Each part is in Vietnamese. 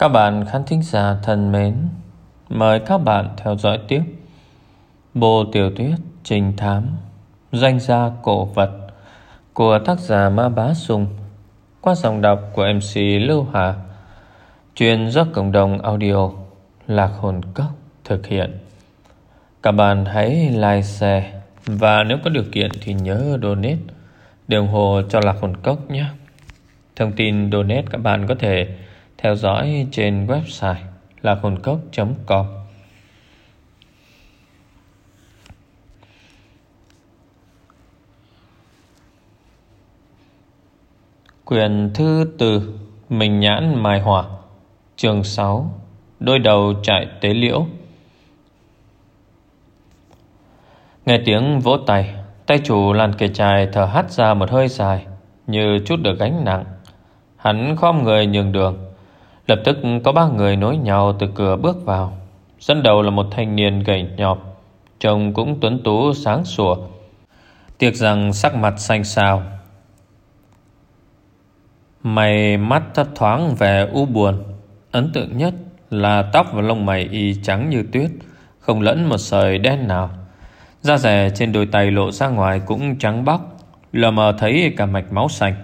Các bạn khán thính giả thân mến, mời các bạn theo dõi tiếp bộ tiểu thuyết Trình Thám Danh gia cổ vật của tác giả Ma Bá Sùng qua giọng đọc của MC Lưu Hà truyền do cộng đồng audio Lạc Hồn Cốc thực hiện. Các bạn hãy like, share và nếu có điều kiện thì nhớ donate để ủng hộ cho Lạc Hồn Cốc nhé. Thông tin donate các bạn có thể theo dõi trên website lạc hồn cốc.com Quyền thứ tư Mình nhãn mai hòa Trường 6 Đôi đầu chạy tế liễu. Nghe tiếng vỗ tay Tay chủ làn kề trài thở hắt ra một hơi dài, Như chút được gánh nặng. Hắn khom người nhường đường Lập tức có ba người nối nhau từ cửa bước vào. Dẫn đầu là một thanh niên gầy nhọp Trông cũng tuấn tú, sáng sủa. Tiếc rằng sắc mặt xanh xao. Mày mắt thấp thoáng vẻ u buồn. Ấn tượng nhất là tóc và lông mày y trắng như tuyết, Không lẫn một sợi đen nào. Da rẻ trên đôi tay lộ ra ngoài cũng trắng bóc, Lờ mờ thấy cả mạch máu xanh.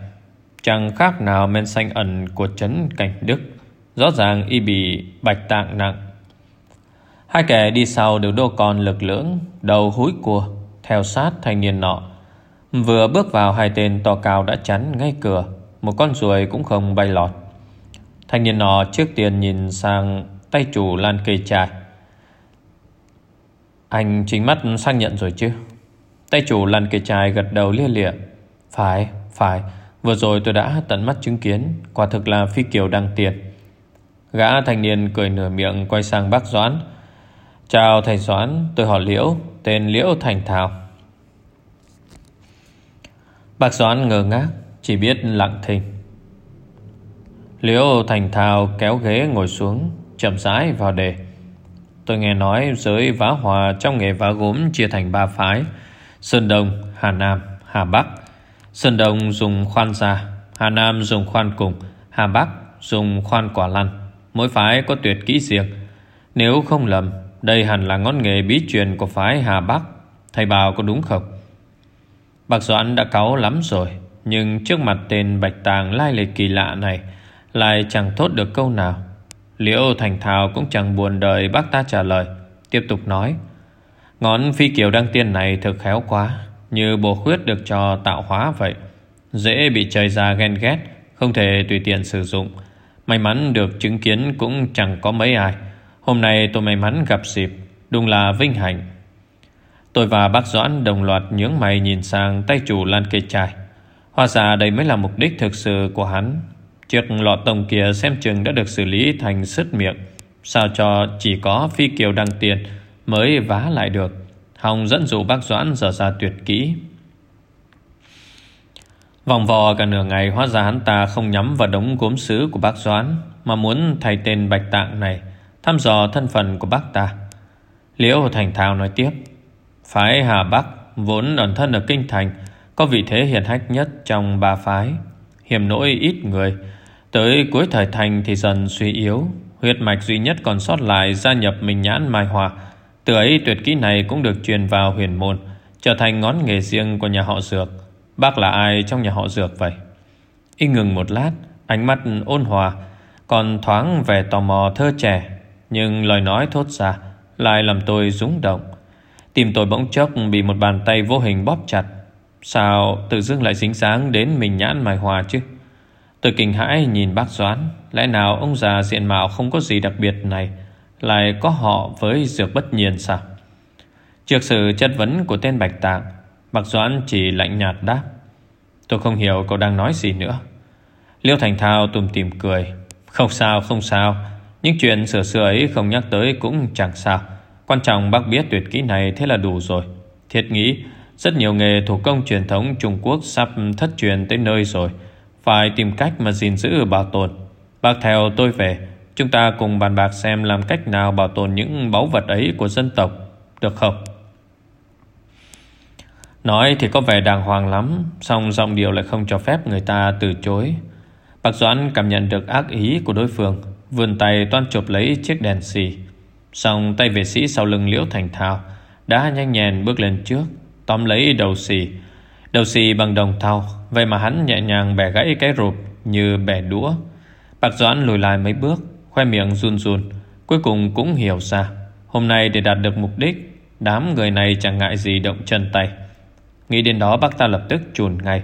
Chẳng khác nào men xanh ẩn của trấn cảnh đức. Rõ ràng y bị bạch tạng nặng. Hai kẻ đi sau đều đô con lực lưỡng Đầu húi cua Theo sát thanh niên nọ. Vừa bước vào hai tên to cao đã chắn ngay cửa. Một con ruồi cũng không bay lọt. Thanh niên nọ trước tiên nhìn sang Tay chủ lan cây trài Anh chính mắt xác nhận rồi chứ? Tay chủ lan cây trài gật đầu lia lịa. Phải, phải Vừa rồi tôi đã tận mắt chứng kiến Quả thực là phi kiều đăng tiền Gã thanh niên cười nửa miệng quay sang bác Doãn. Chào thầy Doãn Tôi họ Liễu Tên Liễu Thành Thảo. Bác Doãn ngờ ngác Chỉ biết lặng thinh. Liễu Thành Thảo kéo ghế ngồi xuống Chậm rãi vào đề. Tôi nghe nói giới vá hòa Trong nghề vá gốm chia thành ba phái Sơn Đông, Hà Nam, Hà Bắc. Sơn Đông dùng khoan già Hà Nam dùng khoan cùng Hà Bắc dùng khoan quả lăn. Mỗi phái có tuyệt kỹ riêng. Nếu không lầm, Đây hẳn là ngón nghề bí truyền của phái Hà Bắc. Thầy bảo có đúng không? Bạc Doãn đã cáu lắm rồi, Nhưng trước mặt tên Bạch Tàng lai lịch kỳ lạ này Lại chẳng thốt được câu nào. Liễu Thành Thảo cũng chẳng buồn đợi bác ta trả lời, Tiếp tục nói. Ngón phi kiều đăng tiên này thực khéo quá, Như bồ khuyết được cho tạo hóa vậy. Dễ bị trời ra ghen ghét, Không thể tùy tiện sử dụng. May mắn được chứng kiến cũng chẳng có mấy ai. Hôm nay tôi may mắn gặp dịp Đúng là vinh hạnh. Tôi và bác Doãn đồng loạt nhướng mày nhìn sang tay chủ lan cây trài Hóa ra đây mới là mục đích thực sự của hắn. Chiếc lọ tông kia xem chừng đã được xử lý thành sứt miệng. Sao cho chỉ có phi kiều đăng tiền Mới vá lại được? Hồng dẫn dụ bác Doãn dở ra tuyệt kỹ. Vòng vò cả nửa ngày hóa ra hắn ta không nhắm vào đống gốm sứ của bác Doãn, Mà muốn thay tên Bạch Tạng này Thăm dò thân phận của bác ta. Liễu Thành Thao nói tiếp, Phái Hà Bắc vốn ẩn thân ở Kinh Thành, Có vị thế hiển hách nhất trong ba phái. Hiểm nỗi ít người, Tới cuối thời thành thì dần suy yếu, Huyết mạch duy nhất còn sót lại gia nhập mình nhãn mai hòa. Từ ấy tuyệt kỹ này cũng được truyền vào huyền môn, Trở thành ngón nghề riêng của nhà họ Dược. Bác là ai trong nhà họ Dược vậy? Y ngừng một lát, Ánh mắt ôn hòa, Còn thoáng vẻ tò mò thơ trẻ. Nhưng lời nói thốt ra Lại làm tôi rúng động. Tìm tôi bỗng chốc bị một bàn tay vô hình bóp chặt. Sao tự dưng lại dính dáng đến mình nhãn mài hòa chứ? Tôi kinh hãi nhìn bác Doãn. Lẽ nào ông già diện mạo không có gì đặc biệt này? Lại có họ với dược bất nhiên sao? Trước sự chất vấn của tên Bạch Tạng, Bác Doãn chỉ lạnh nhạt đáp. Tôi không hiểu cậu đang nói gì nữa. Liêu Thành Thao tùm tìm cười. Không sao không sao. Những chuyện sửa sửa ấy không nhắc tới cũng chẳng sao. Quan trọng bác biết tuyệt kỹ này Thế là đủ rồi. Thiệt nghĩ, rất nhiều nghề thủ công truyền thống Trung Quốc Sắp thất truyền tới nơi rồi. Phải tìm cách mà gìn giữ bảo tồn. Bác theo tôi về. Chúng ta cùng bàn bạc xem làm cách nào bảo tồn những báu vật ấy của dân tộc. Được không? Nói thì có vẻ đàng hoàng lắm Xong giọng điệu lại không cho phép người ta từ chối. Bác Doãn cảm nhận được ác ý của đối phương, Vươn tay toan chụp lấy chiếc đèn xì. Xong tay vệ sĩ sau lưng liễu thành thao Đã nhanh nhẹn bước lên trước, Tóm lấy đầu xì. Đầu xì bằng đồng thau, Vậy mà hắn nhẹ nhàng bẻ gãy cái rụp Như bẻ đũa. Bạc Doãn lùi lại mấy bước, Khoe miệng run run, Cuối cùng cũng hiểu ra. Hôm nay để đạt được mục đích, Đám người này chẳng ngại gì động chân tay. Nghĩ đến đó bác ta lập tức chùn ngay.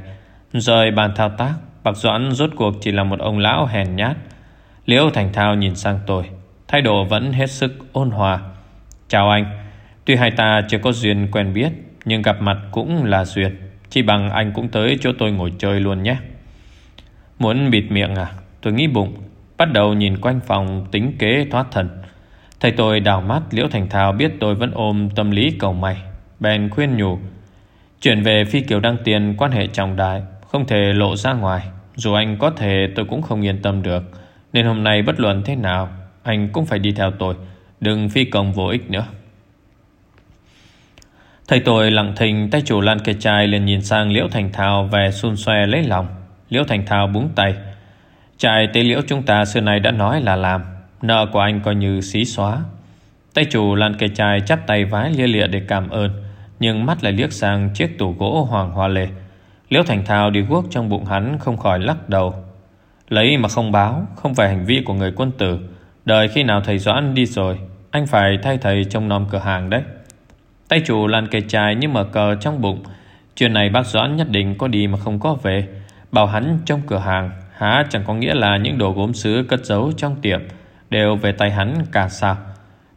Rời bàn thao tác Bác Doãn rốt cuộc chỉ là một ông lão hèn nhát. Liễu Thành Thao nhìn sang tôi Thái độ vẫn hết sức ôn hòa. Chào anh Tuy hai ta chưa có duyên quen biết Nhưng gặp mặt cũng là duyên Chỉ bằng anh cũng tới chỗ tôi ngồi chơi luôn nhé. Muốn bịt miệng à? Tôi nghĩ bụng Bắt đầu nhìn quanh phòng tính kế thoát thần. Thầy tôi đào mắt Liễu Thành Thao biết tôi vẫn ôm tâm lý cầu mày, Bèn khuyên nhủ Chuyển về phi kiều đăng tiền, quan hệ trọng đại, Không thể lộ ra ngoài. Dù anh có thể, tôi cũng không yên tâm được. Nên hôm nay bất luận thế nào, Anh cũng phải đi theo tôi. Đừng phi công vô ích nữa. Thầy tôi lặng thình tay chủ lan cây chai liền nhìn sang Liễu Thành Thao về xun xoe lấy lòng. Liễu Thành Thao búng tay. Trại tế liễu chúng ta xưa nay đã nói là làm. Nợ của anh coi như xí xóa. Tay chủ lan cây chai chắp tay vái lia lịa để cảm ơn. Nhưng mắt lại liếc sang chiếc tủ gỗ hoàng hoa lệ Liễu Thành Thao đi guốc trong bụng hắn Không khỏi lắc đầu. Lấy mà không báo, Không phải hành vi của người quân tử. Đời khi nào thầy Doãn đi rồi, Anh phải thay thầy trong nom cửa hàng đấy. Tay chủ lan kề chai như mở cờ trong bụng. Chuyện này bác Doãn nhất định có đi mà không có về. Bảo hắn trong cửa hàng, Há chẳng có nghĩa là những đồ gốm sứ cất giấu trong tiệm Đều về tay hắn cả sao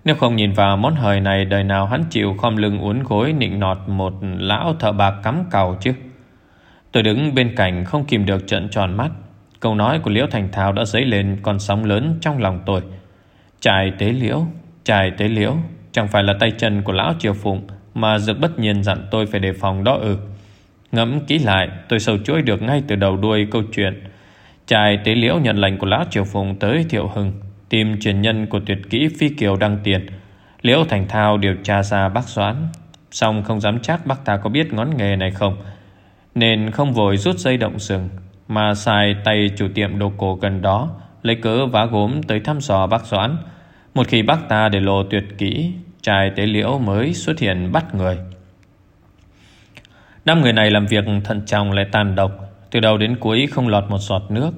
nếu không nhìn vào món hời này, Đời nào hắn chịu khom lưng uốn gối Nịnh nọt một lão thợ bạc cắm cầu chứ? Tôi đứng bên cạnh Không kìm được trận tròn mắt. Câu nói của Liễu Thành Thao đã dấy lên Con sóng lớn trong lòng tôi. Trài tế liễu Trài tế liễu, Chẳng phải là tay chân của lão triều phụng Mà dược bất nhiên dặn tôi phải đề phòng đó ư? Ngẫm kỹ lại, Tôi sâu chuỗi được ngay từ đầu đuôi câu chuyện. Trài tế liễu nhận lệnh của lão triều phụng tới Thiệu Hưng. Tìm truyền nhân của tuyệt kỹ phi kiều đăng tiền. Liễu Thành Thao điều tra ra bác Doãn. Xong không dám chắc bác ta có biết ngón nghề này không, Nên không vội rút dây động rừng Mà xài tay chủ tiệm đồ cổ gần đó, Lấy cớ vá gốm tới thăm dò bác Doãn. Một khi bác ta để lộ tuyệt kỹ, Trai tế liễu mới xuất hiện bắt người. Năm người này làm việc thận trọng lại tàn độc, Từ đầu đến cuối không lọt một giọt nước.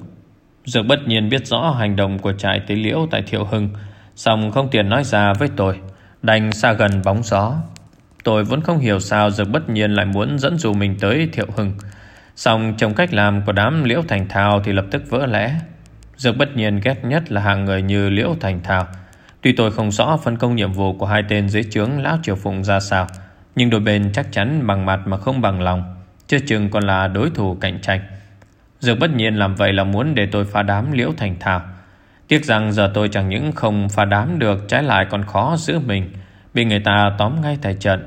Dược bất nhiên biết rõ hành động của trại tế liễu tại Thiệu Hưng Xong không tiền nói ra với tôi. Đành xa gần bóng gió. Tôi vẫn không hiểu sao Dược bất nhiên lại muốn dẫn dụ mình tới Thiệu Hưng. Xong trong cách làm của đám Liễu Thành Thao thì lập tức vỡ lẽ. Dược bất nhiên ghét nhất là hàng người như Liễu Thành Thao. Tuy tôi không rõ phân công nhiệm vụ của hai tên dưới trướng Lão Triều Phụng ra sao, Nhưng đôi bên chắc chắn bằng mặt mà không bằng lòng, Chưa chừng còn là đối thủ cạnh tranh. Dược bất nhiên làm vậy là muốn để tôi phá đám liễu thành thảo Tiếc rằng giờ tôi chẳng những không phá đám được, Trái lại còn khó giữ mình, Bị người ta tóm ngay tại trận.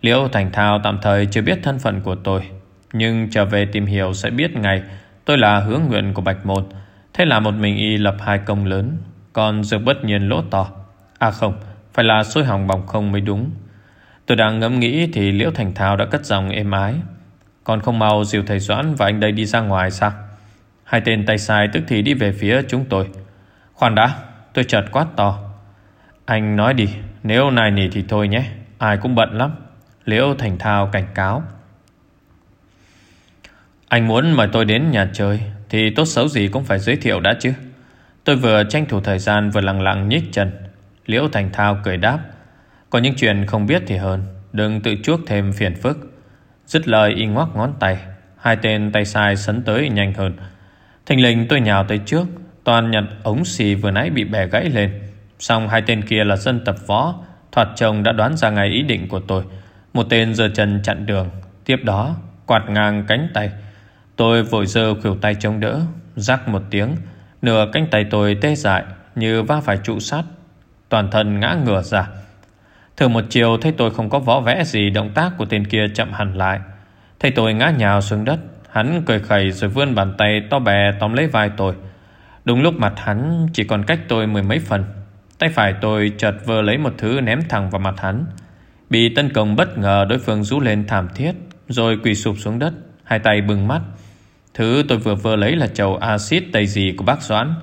Liễu thành thao tạm thời chưa biết thân phận của tôi, Nhưng trở về tìm hiểu sẽ biết ngay, Tôi là hướng nguyện của Bạch Môn. Thế là một mình y lập hai công lớn, Còn dược bất nhiên lỗ to. À không, Phải là sôi hỏng bỏng không mới đúng. Tôi đang ngẫm nghĩ thì Liễu Thành Thao đã cất giọng êm ái còn không mau dìu thầy Doãn và anh đây đi ra ngoài sao? Hai tên tay sai tức thì đi về phía chúng tôi. Khoan đã, Tôi chợt quát to. Anh nói đi, Nếu này nỉ thì thôi nhé, Ai cũng bận lắm. Liễu Thành Thao cảnh cáo. Anh muốn mời tôi đến nhà chơi Thì tốt xấu gì cũng phải giới thiệu đã chứ. Tôi vừa tranh thủ thời gian Vừa lặng lặng nhích chân. Liễu Thành Thao cười đáp. Có những chuyện không biết thì hơn, Đừng tự chuốc thêm phiền phức. Dứt lời, y ngoắc ngón tay. Hai tên tay sai sấn tới nhanh hơn. Thình lình tôi nhào tới trước, Toàn nhặt ống xì vừa nãy bị bẻ gãy lên. Xong hai tên kia là dân tập võ, Thoạt chồng đã đoán ra ngày ý định của tôi. Một tên giơ chân chặn đường, Tiếp đó quạt ngang cánh tay. Tôi vội dơ khuỷu tay chống đỡ, Rắc một tiếng, Nửa cánh tay tôi tê dại Như va phải trụ sắt Toàn thân ngã ngửa ra. Thử một chiều, thấy tôi không có võ vẽ gì, Động tác của tên kia chậm hẳn lại. Thấy tôi ngã nhào xuống đất, Hắn cười khẩy rồi vươn bàn tay to bè tóm lấy vai tôi. Đúng lúc mặt hắn chỉ còn cách tôi mười mấy phần, Tay phải tôi chợt vơ lấy một thứ ném thẳng vào mặt hắn. Bị tấn công bất ngờ, đối phương rú lên thảm thiết, Rồi quỳ sụp xuống đất, Hai tay bừng mắt. Thứ tôi vừa vơ lấy là chầu axit tây gì của bác Doãn,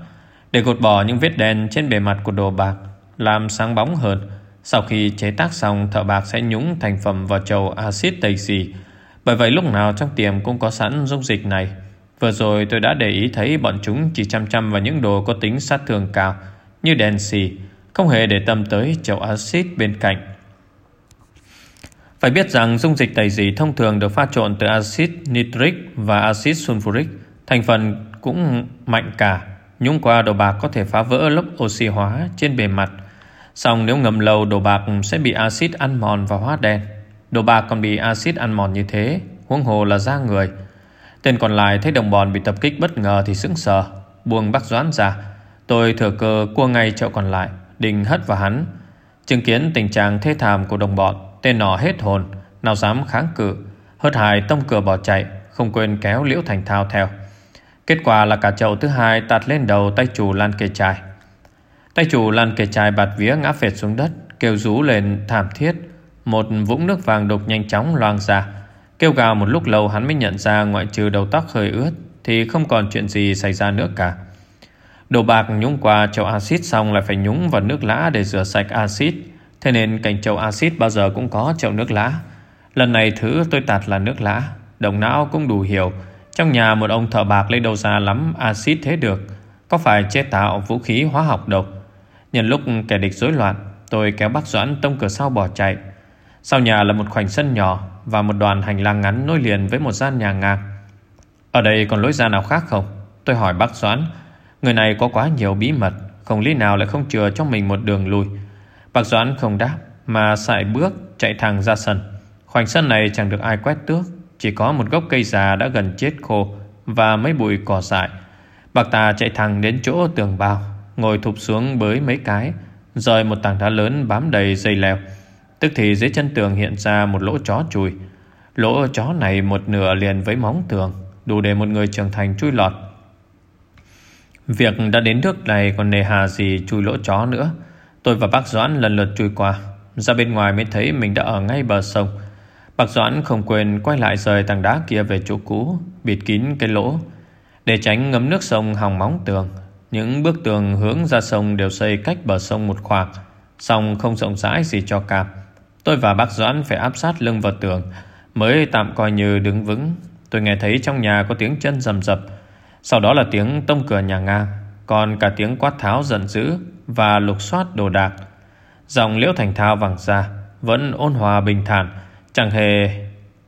Để gột bỏ những vết đen trên bề mặt của đồ bạc, Làm sáng bóng hơn. Sau khi chế tác xong, Thợ bạc sẽ nhúng thành phẩm vào chầu axit tẩy xì. Bởi vậy lúc nào trong tiệm cũng có sẵn dung dịch này. Vừa rồi tôi đã để ý thấy bọn chúng chỉ chăm chăm vào những đồ có tính sát thương cao, Như đèn xì, Không hề để tâm tới chậu axit bên cạnh. Phải biết rằng dung dịch tẩy xì thông thường được pha trộn từ axit nitric và axit sulfuric, Thành phần cũng mạnh cả, Nhúng qua đồ bạc có thể phá vỡ lớp oxy hóa trên bề mặt. Xong nếu ngầm lâu, đồ bạc sẽ bị axit ăn mòn và hóa đen. Đồ bạc còn bị axit ăn mòn như thế, Huống hồ là da người. Tên còn lại thấy đồng bọn bị tập kích bất ngờ thì sững sờ, Buông bác doãn ra. Tôi thừa cơ cua ngay chậu còn lại, Định hất vào hắn. Chứng kiến tình trạng thê thảm của đồng bọn, Tên nọ hết hồn, Nào dám kháng cự. Hớt hài tông cửa bỏ chạy, Không quên kéo liễu thành thao theo. Kết quả là cả chậu thứ hai tạt lên đầu tay chủ lan kề chai Tay chủ lan kề chai bạt vía ngã phệt xuống đất, Kêu rú lên thảm thiết. Một vũng nước vàng đục nhanh chóng loang ra. Kêu gào một lúc lâu hắn mới nhận ra Ngoại trừ đầu tóc hơi ướt Thì không còn chuyện gì xảy ra nữa cả. Đồ bạc nhúng qua chậu axit xong Lại phải nhúng vào nước lã để rửa sạch axit. Thế nên cạnh chậu axit bao giờ cũng có chậu nước lã. Lần này thứ tôi tạt là nước lã. Đồng não cũng đủ hiểu. Trong nhà một ông thợ bạc lấy đâu ra lắm axit thế được. Có phải chế tạo vũ khí hóa học độc? Nhân lúc kẻ địch rối loạn, Tôi kéo bác Doãn tông cửa sau bỏ chạy. Sau nhà là một khoảnh sân nhỏ Và một đoàn hành lang ngắn nối liền với một gian nhà ngang. Ở đây còn lối ra nào khác không? Tôi hỏi bác Doãn. Người này có quá nhiều bí mật, Không lý nào lại không chừa cho mình một đường lui Bác Doãn không đáp, Mà sải bước chạy thẳng ra sân. Khoảnh sân này chẳng được ai quét tước, Chỉ có một gốc cây già đã gần chết khô Và mấy bụi cỏ dại. Bác ta chạy thẳng đến chỗ tường bao. Ngồi thụp xuống bới mấy cái, Rời một tảng đá lớn bám đầy dây leo. Tức thì dưới chân tường hiện ra một lỗ chó chui Lỗ chó này một nửa liền với móng tường, Đủ để một người trưởng thành chui lọt. Việc đã đến nước này còn nề hà gì chui lỗ chó nữa. Tôi và bác Doãn lần lượt chui qua. Ra bên ngoài mới thấy mình đã ở ngay bờ sông. Bác Doãn không quên quay lại rời tảng đá kia về chỗ cũ, Bịt kín cái lỗ, Để tránh ngấm nước sông hòng móng tường những bức tường hướng ra sông đều xây cách bờ sông một khoảng. Song không rộng rãi gì cho cạp. Tôi và bác Doãn phải áp sát lưng vào tường, Mới tạm coi như đứng vững. Tôi nghe thấy trong nhà có tiếng chân rầm rập. Sau đó là tiếng tông cửa nhà ngang Còn cả tiếng quát tháo giận dữ Và lục soát đồ đạc. Dòng liễu thành thao vẳng ra, Vẫn ôn hòa bình thản, Chẳng hề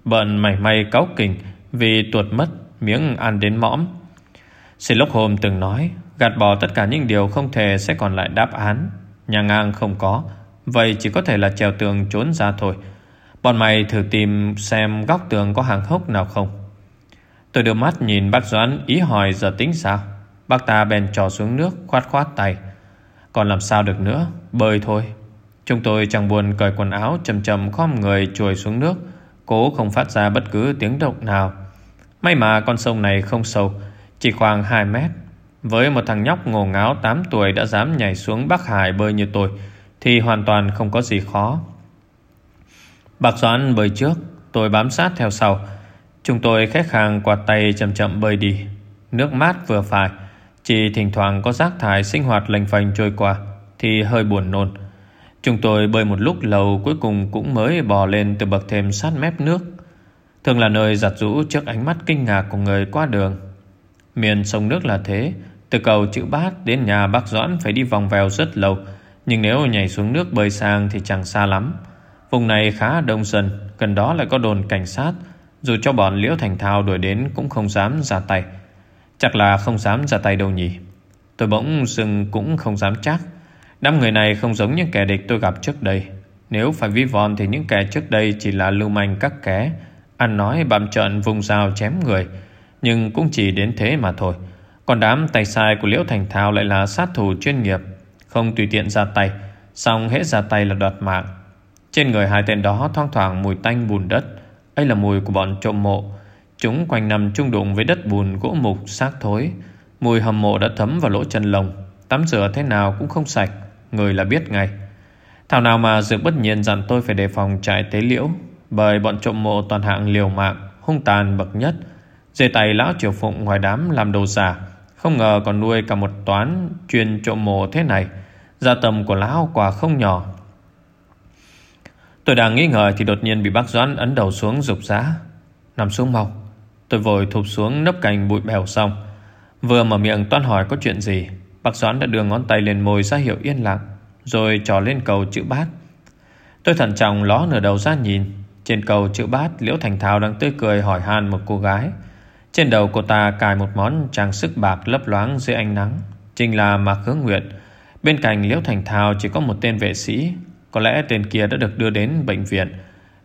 bận mảy may cáu kỉnh Vì tuột mất miếng ăn đến mõm. Sherlock Holmes từng nói Gạt bỏ tất cả những điều không thể sẽ còn lại đáp án. Nhà ngang không có, Vậy chỉ có thể là trèo tường trốn ra thôi. Bọn mày thử tìm xem góc tường có hàng hốc nào không. Tôi đưa mắt nhìn bác Doãn, ý hỏi giờ tính sao. Bác ta bèn trò xuống nước, khoát khoát tay. Còn làm sao được nữa, Bơi thôi. Chúng tôi chẳng buồn cởi quần áo, chầm chầm khom người chuồi xuống nước. Cố không phát ra bất cứ tiếng động nào. May mà con sông này không sâu, Chỉ khoảng 2 mét với một thằng nhóc ngổ ngáo 8 tuổi đã dám nhảy xuống Bắc Hải bơi như tôi, Thì hoàn toàn không có gì khó. Bạc Doãn bơi trước, Tôi bám sát theo sau. Chúng tôi khét khàng quạt tay chậm chậm bơi đi. Nước mát vừa phải Chỉ thỉnh thoảng có rác thải sinh hoạt lành phành trôi qua, Thì hơi buồn nôn. Chúng tôi bơi một lúc lâu Cuối cùng cũng mới bò lên từ bậc thềm sát mép nước. Thường là nơi giặt rũ trước ánh mắt kinh ngạc của người qua đường. Miền sông nước là thế từ cầu chữ bát đến nhà bác Doãn Phải đi vòng vèo rất lâu, Nhưng nếu nhảy xuống nước bơi sang thì chẳng xa lắm. Vùng này khá đông dân, Gần đó lại có đồn cảnh sát. Dù cho bọn Liễu Thành Thao đuổi đến Cũng không dám ra tay. Chắc là không dám ra tay đâu nhỉ? Tôi bỗng dưng cũng không dám chắc. Đám người này không giống những kẻ địch tôi gặp trước đây. Nếu phải vi von thì những kẻ trước đây Chỉ là lưu manh các kẻ, Ăn nói bạm trận vùng dao chém người, nhưng cũng chỉ đến thế mà thôi. Còn đám tay sai của Liễu Thành Thao Lại là sát thủ chuyên nghiệp, Không tùy tiện ra tay Xong hết ra tay là đoạt mạng. Trên người hai tên đó thoang thoảng mùi tanh bùn đất, ấy là mùi của bọn trộm mộ. Chúng quanh nằm chung đụng với đất bùn gỗ mục, xác thối. Mùi hầm mộ đã thấm vào lỗ chân lồng, Tắm rửa thế nào cũng không sạch, Người là biết ngay. Thảo nào mà Dược bất nhiên dặn tôi phải đề phòng trại tế liễu, Bởi bọn trộm mộ toàn hạng liều mạng, Hung tàn bậc nhất. Dây tay lão triều phụng ngoài đám làm đồ giả không ngờ còn nuôi cả một toán Chuyên trộm mồ thế này. Gia tầm của lão quả không nhỏ. Tôi đang nghĩ ngợi Thì đột nhiên bị bác Doãn ấn đầu xuống rục giá Nằm xuống mau Tôi vội thụp xuống nấp cành bụi bèo xong. Vừa mở miệng toán hỏi có chuyện gì, Bác Doãn đã đưa ngón tay lên môi ra hiệu yên lặng, Rồi trò lên cầu chữ bát. Tôi thận trọng ló nửa đầu ra nhìn, Trên cầu chữ bát Liễu Thành Thảo đang tươi cười hỏi han một cô gái. Trên đầu cô ta cài một món trang sức bạc lấp loáng dưới ánh nắng, Chính là Mạc Hướng Nguyệt. Bên cạnh Liễu Thành Thao chỉ có một tên vệ sĩ, Có lẽ tên kia đã được đưa đến bệnh viện,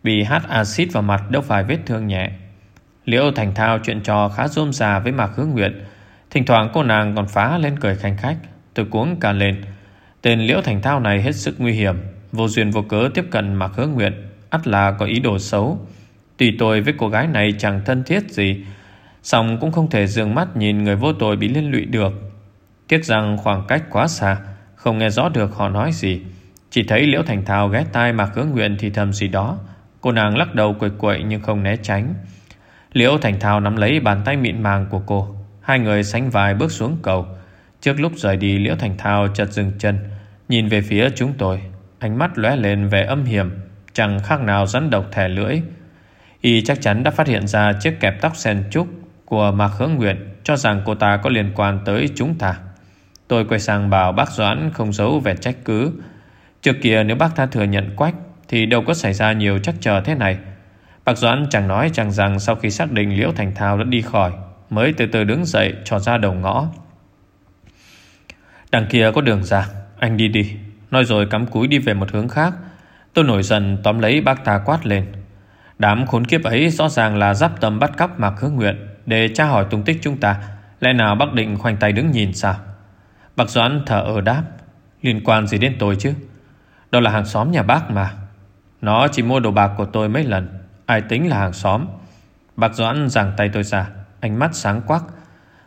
Bị hát axit vào mặt đâu phải vết thương nhẹ. Liễu Thành Thao chuyện trò khá rôm rà với Mạc Hướng Nguyệt. Thỉnh thoảng cô nàng còn phá lên cười khanh khách Tôi cuống cả lên. Tên Liễu Thành Thao này hết sức nguy hiểm, Vô duyên vô cớ tiếp cận Mạc Hướng Nguyệt, ắt là có ý đồ xấu. Tùy tôi với cô gái này chẳng thân thiết gì Xong cũng không thể dường mắt nhìn người vô tội bị liên lụy được. Tiếc rằng khoảng cách quá xa, Không nghe rõ được họ nói gì. Chỉ thấy Liễu Thành Thao ghé tai Mạc Hướng Nguyện thì thầm gì đó. Cô nàng lắc đầu quậy quậy nhưng không né tránh. Liễu Thành Thao nắm lấy bàn tay mịn màng của cô. Hai người sánh vai bước xuống cầu. Trước lúc rời đi, Liễu Thành Thao chợt dừng chân, Nhìn về phía chúng tôi. Ánh mắt lóe lên vẻ âm hiểm, Chẳng khác nào rắn độc thẻ lưỡi. Y chắc chắn đã phát hiện ra Chiếc kẹp tóc sen trúc. Của Mạc Hướng Nguyện Cho rằng cô ta có liên quan tới chúng ta. Tôi quay sang bảo bác Doãn Không giấu vẻ trách cứ. Trước kia nếu bác ta thừa nhận quách Thì đâu có xảy ra nhiều chắc chờ thế này. Bác Doãn chẳng nói chẳng rằng Sau khi xác định Liễu Thành Thao đã đi khỏi, Mới từ từ đứng dậy trò ra đầu ngõ. Đằng kia có đường ra, Anh đi đi. Nói rồi cắm cúi đi về một hướng khác. Tôi nổi dần tóm lấy bác ta quát lên. Đám khốn kiếp ấy rõ ràng là giáp tâm bắt cắp Mạc Hướng Nguyện để tra hỏi tung tích chúng ta, Lẽ nào bác định khoanh tay đứng nhìn sao? Bác Doãn thở ở đáp, Liên quan gì đến tôi chứ? Đó là hàng xóm nhà bác mà. Nó chỉ mua đồ bạc của tôi mấy lần, Ai tính là hàng xóm. Bác Doãn giằng tay tôi ra, Ánh mắt sáng quắc.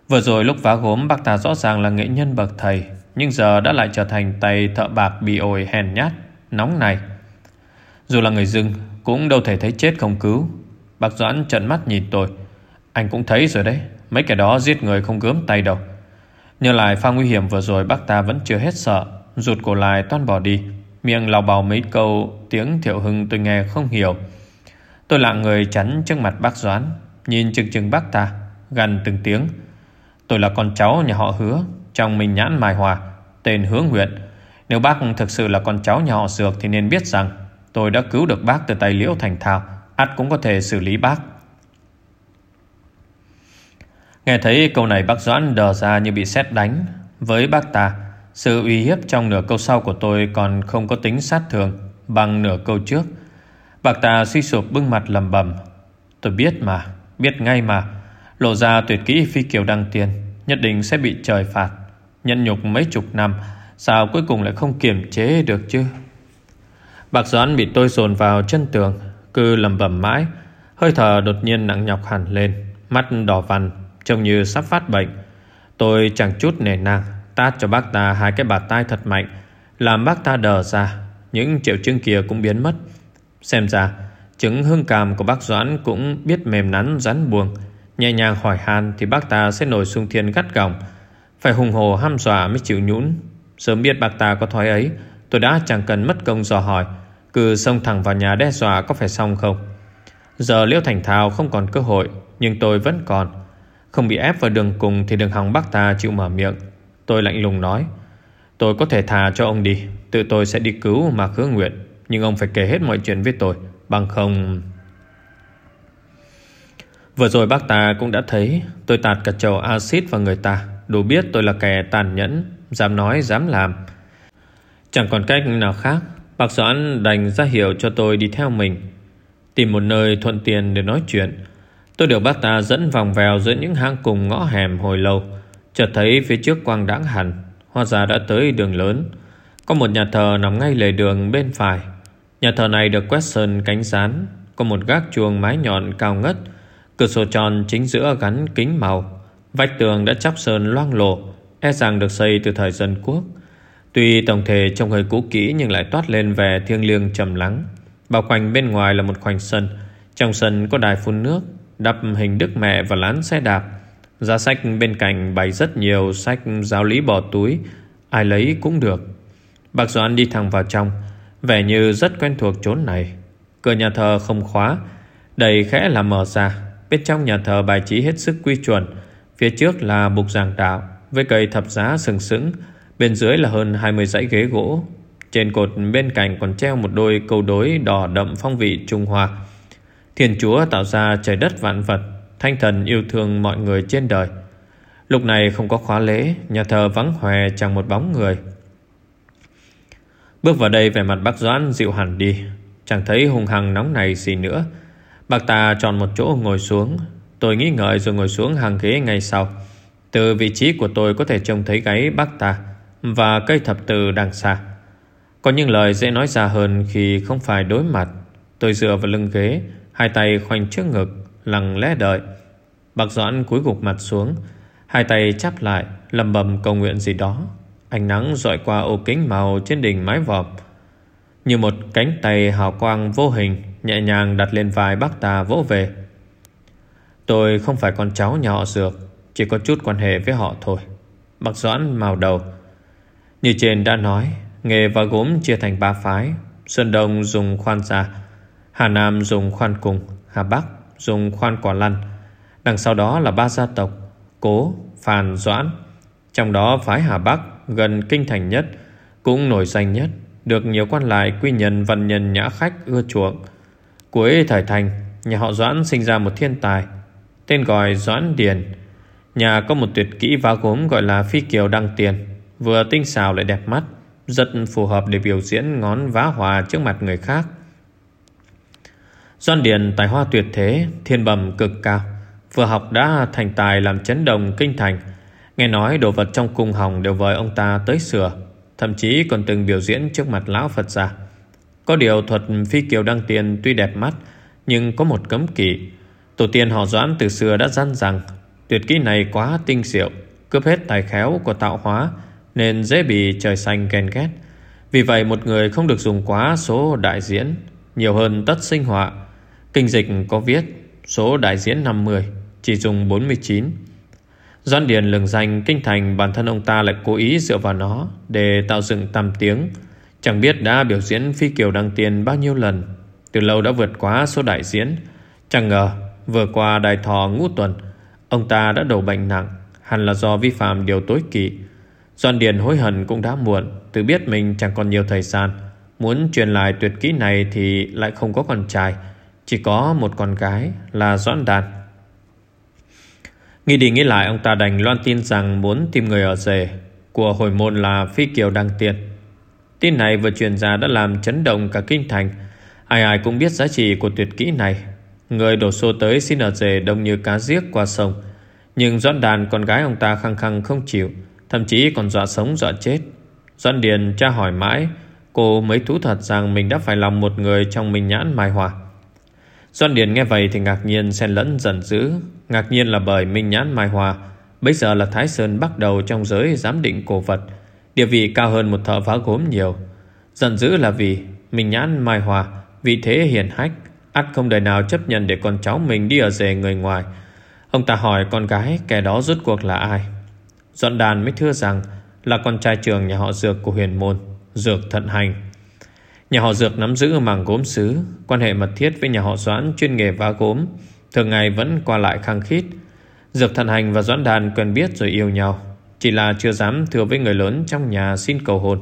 Vừa rồi lúc vá gốm, bác ta rõ ràng là nghệ nhân bậc thầy, Nhưng giờ đã lại trở thành tay thợ bạc bị ổi hèn nhát, Nóng này. Dù là người dưng, Cũng đâu thể thấy chết không cứu. Bác Doãn trợn mắt nhìn tôi. Anh cũng thấy rồi đấy. Mấy kẻ đó giết người không gớm tay đâu. Nhớ lại pha nguy hiểm vừa rồi bác ta vẫn chưa hết sợ. Rụt cổ lại toan bỏ đi. Miệng lào bào mấy câu, Tiếng thiệu hưng tôi nghe không hiểu. Tôi lặng người chắn trước mặt bác Doãn, Nhìn chừng chừng bác ta Gần từng tiếng. Tôi là con cháu nhà họ hứa, Trong mình nhãn mài hòa, Tên hướng huyện Nếu bác thực sự là con cháu nhà họ dược Thì nên biết rằng Tôi đã cứu được bác từ tay liễu thành thao, ắt cũng có thể xử lý bác. Nghe thấy câu này bác Doãn đờ ra như bị sét đánh. Với bác ta, Sự uy hiếp trong nửa câu sau của tôi Còn không có tính sát thường Bằng nửa câu trước. Bác ta suy sụp bưng mặt lầm bầm. Tôi biết mà, Biết ngay mà. Lộ ra tuyệt kỹ phi kiều đăng tiền, Nhất định sẽ bị trời phạt. Nhận nhục mấy chục năm, Sao cuối cùng lại không kiềm chế được chứ? Bạc Doãn bị tôi dồn vào chân tường, Cứ lầm bầm mãi. Hơi thở đột nhiên nặng nhọc hẳn lên, Mắt đỏ vằn. Trông như sắp phát bệnh. Tôi chẳng chút nề nàng Tát cho bác ta hai cái bạt tai thật mạnh, Làm bác ta đờ ra. Những triệu chứng kia cũng biến mất. Xem ra, Chứng hương cảm của bác Doãn Cũng biết mềm nắn, rắn buông Nhẹ nhàng hỏi han Thì bác ta sẽ nổi sung thiên gắt gỏng. Phải hùng hồ ham dọa mới chịu nhũn. Sớm biết bác ta có thói ấy, Tôi đã chẳng cần mất công dò hỏi. Cứ xông thẳng vào nhà đe dọa có phải xong không? Giờ Liêu Thành Thao không còn cơ hội, Nhưng tôi vẫn còn. Không bị ép vào đường cùng Thì đừng hòng bác ta chịu mở miệng. Tôi lạnh lùng nói, Tôi có thể thà cho ông đi, Tự tôi sẽ đi cứu mà khứa nguyện, Nhưng ông phải kể hết mọi chuyện với tôi, Bằng không Vừa rồi bác ta cũng đã thấy Tôi tạt cả chầu axit vào người ta, Đủ biết tôi là kẻ tàn nhẫn, Dám nói, dám làm. Chẳng còn cách nào khác, Bác Doãn đành ra hiệu cho tôi đi theo mình, Tìm một nơi thuận tiện để nói chuyện. Tôi được bác ta dẫn vòng vèo Giữa những hang cùng ngõ hẻm hồi lâu. Chợt thấy phía trước quang đãng hẳn, Hoa ra đã tới đường lớn. Có một nhà thờ nằm ngay lề đường bên phải. Nhà thờ này được quét sơn cánh rán, Có một gác chuông mái nhọn cao ngất. Cửa sổ tròn chính giữa gắn kính màu. Vách tường đã chắp sơn loang lộ E rằng được xây từ thời dân quốc. Tuy tổng thể trông hơi cũ kỹ Nhưng lại toát lên vẻ thiêng liêng trầm lắng. Bao quanh bên ngoài là một khoảnh sân. Trong sân có đài phun nước. Đắp hình đức mẹ và lán xe đạp. Giá sách bên cạnh bày rất nhiều sách giáo lý bỏ túi, Ai lấy cũng được. Bác Doãn đi thẳng vào trong, Vẻ như rất quen thuộc chốn này. Cửa nhà thờ không khóa, Đầy khẽ là mở ra. Bên trong nhà thờ bài trí hết sức quy chuẩn, Phía trước là bục giảng đạo Với cây thập giá sừng sững, Bên dưới là hơn 20 dãy ghế gỗ. Trên cột bên cạnh còn treo một đôi câu đối Đỏ đậm phong vị Trung Hoa. Thiên Chúa tạo ra trời đất vạn vật Thanh thần yêu thương mọi người trên đời. Lúc này không có khóa lễ, Nhà thờ vắng hoe chẳng một bóng người. Bước vào đây về mặt bác Doãn dịu hẳn đi, Chẳng thấy hùng hằng nóng này gì nữa. Bác ta chọn một chỗ ngồi xuống. Tôi nghĩ ngợi rồi ngồi xuống hàng ghế ngay sau. Từ vị trí của tôi có thể trông thấy gáy bác ta Và cây thập từ đằng xa. Có những lời dễ nói ra hơn khi không phải đối mặt. Tôi dựa vào lưng ghế Hai tay khoanh trước ngực, Lặng lẽ đợi. Bạc Doãn cúi gục mặt xuống, Hai tay chắp lại lầm bầm cầu nguyện gì đó. Ánh nắng dọi qua ô kính màu trên đỉnh mái vòm. Như một cánh tay hào quang vô hình, Nhẹ nhàng đặt lên vai bác ta vỗ về. Tôi không phải con cháu nhà họ Dược, Chỉ có chút quan hệ với họ thôi. Bạc Doãn màu đầu. Như trên đã nói, Nghề và gốm chia thành ba phái. Sơn Đông dùng khoan giả. Hà Nam dùng khoan cùng Hà Bắc dùng khoan quả lăn. Đằng sau đó là ba gia tộc Cố, Phàn, Doãn. Trong đó phái Hà Bắc gần kinh thành nhất Cũng nổi danh nhất Được nhiều quan lại quy nhân văn nhân nhã khách ưa chuộng. Cuối thời thành Nhà họ Doãn sinh ra một thiên tài Tên gọi Doãn Điền. Nhà có một tuyệt kỹ vá gốm gọi là phi kiều đăng tiền Vừa tinh xảo lại đẹp mắt Rất phù hợp để biểu diễn ngón vá hòa trước mặt người khác. Doan Điền tài hoa tuyệt thế, Thiên bẩm cực cao. Vừa học đã thành tài làm chấn động kinh thành. Nghe nói đồ vật trong cung hồng Đều vời ông ta tới sửa, Thậm chí còn từng biểu diễn trước mặt lão Phật giả Có điều thuật phi kiều đăng tiền Tuy đẹp mắt, Nhưng có một cấm kỵ. Tổ tiên họ doãn từ xưa đã gian rằng, Tuyệt kỹ này quá tinh diệu, Cướp hết tài khéo của tạo hóa, Nên dễ bị trời xanh ghen ghét. Vì vậy một người không được dùng quá số đại diễn, Nhiều hơn tất sinh họa. Kinh dịch có viết, Số đại diễn 50 Chỉ dùng 49 Doan Điền lừng danh kinh thành Bản thân ông ta lại cố ý dựa vào nó Để tạo dựng tầm tiếng. Chẳng biết đã biểu diễn phi kiều đăng tiền bao nhiêu lần. Từ lâu đã vượt quá số đại diễn. Chẳng ngờ, vừa qua đài thọ ngũ tuần, Ông ta đã đổ bệnh nặng, Hẳn là do vi phạm điều tối kỵ. Doan Điền hối hận cũng đã muộn, Tự biết mình chẳng còn nhiều thời gian. Muốn truyền lại tuyệt kỹ này Thì lại không có con trai chỉ có một con gái là Doãn Đàn Nghĩ đi nghĩ lại, ông ta đành loan tin rằng Muốn tìm người ở rể Của hồi môn là Phi Kiều Đăng tiệt. Tin này vừa truyền ra đã làm chấn động cả kinh thành. Ai ai cũng biết giá trị của tuyệt kỹ này. Người đổ xô tới xin ở rể đông như cá giếc qua sông. Nhưng Doãn Đàn, con gái ông ta khăng khăng không chịu, Thậm chí còn dọa sống dọa chết. Doãn Điền tra hỏi mãi, Cô mới thú thật rằng mình đã phải lòng một người trong mình nhãn mai hòa Doan Điền nghe vậy thì ngạc nhiên xen lẫn giận dữ. Ngạc nhiên là bởi Minh Nhãn Mai Hòa Bây giờ là Thái Sơn bắt đầu trong giới giám định cổ vật, Địa vị cao hơn một thợ phá gốm nhiều. Giận dữ là vì Minh Nhãn Mai Hòa Vị thế hiền hách, ắt không đời nào chấp nhận để con cháu mình đi ở rể người ngoài. Ông ta hỏi con gái kẻ đó rốt cuộc là ai? Doan đàn mới thưa rằng Là con trai trường nhà họ Dược của huyền môn, Dược thận hành. Nhà họ Dược nắm giữ mảng gốm xứ, Quan hệ mật thiết với nhà họ Doãn chuyên nghề vá gốm, Thường ngày vẫn qua lại khăng khít. Dược thần hành và Doãn đàn quen biết rồi yêu nhau, Chỉ là chưa dám thưa với người lớn trong nhà xin cầu hôn.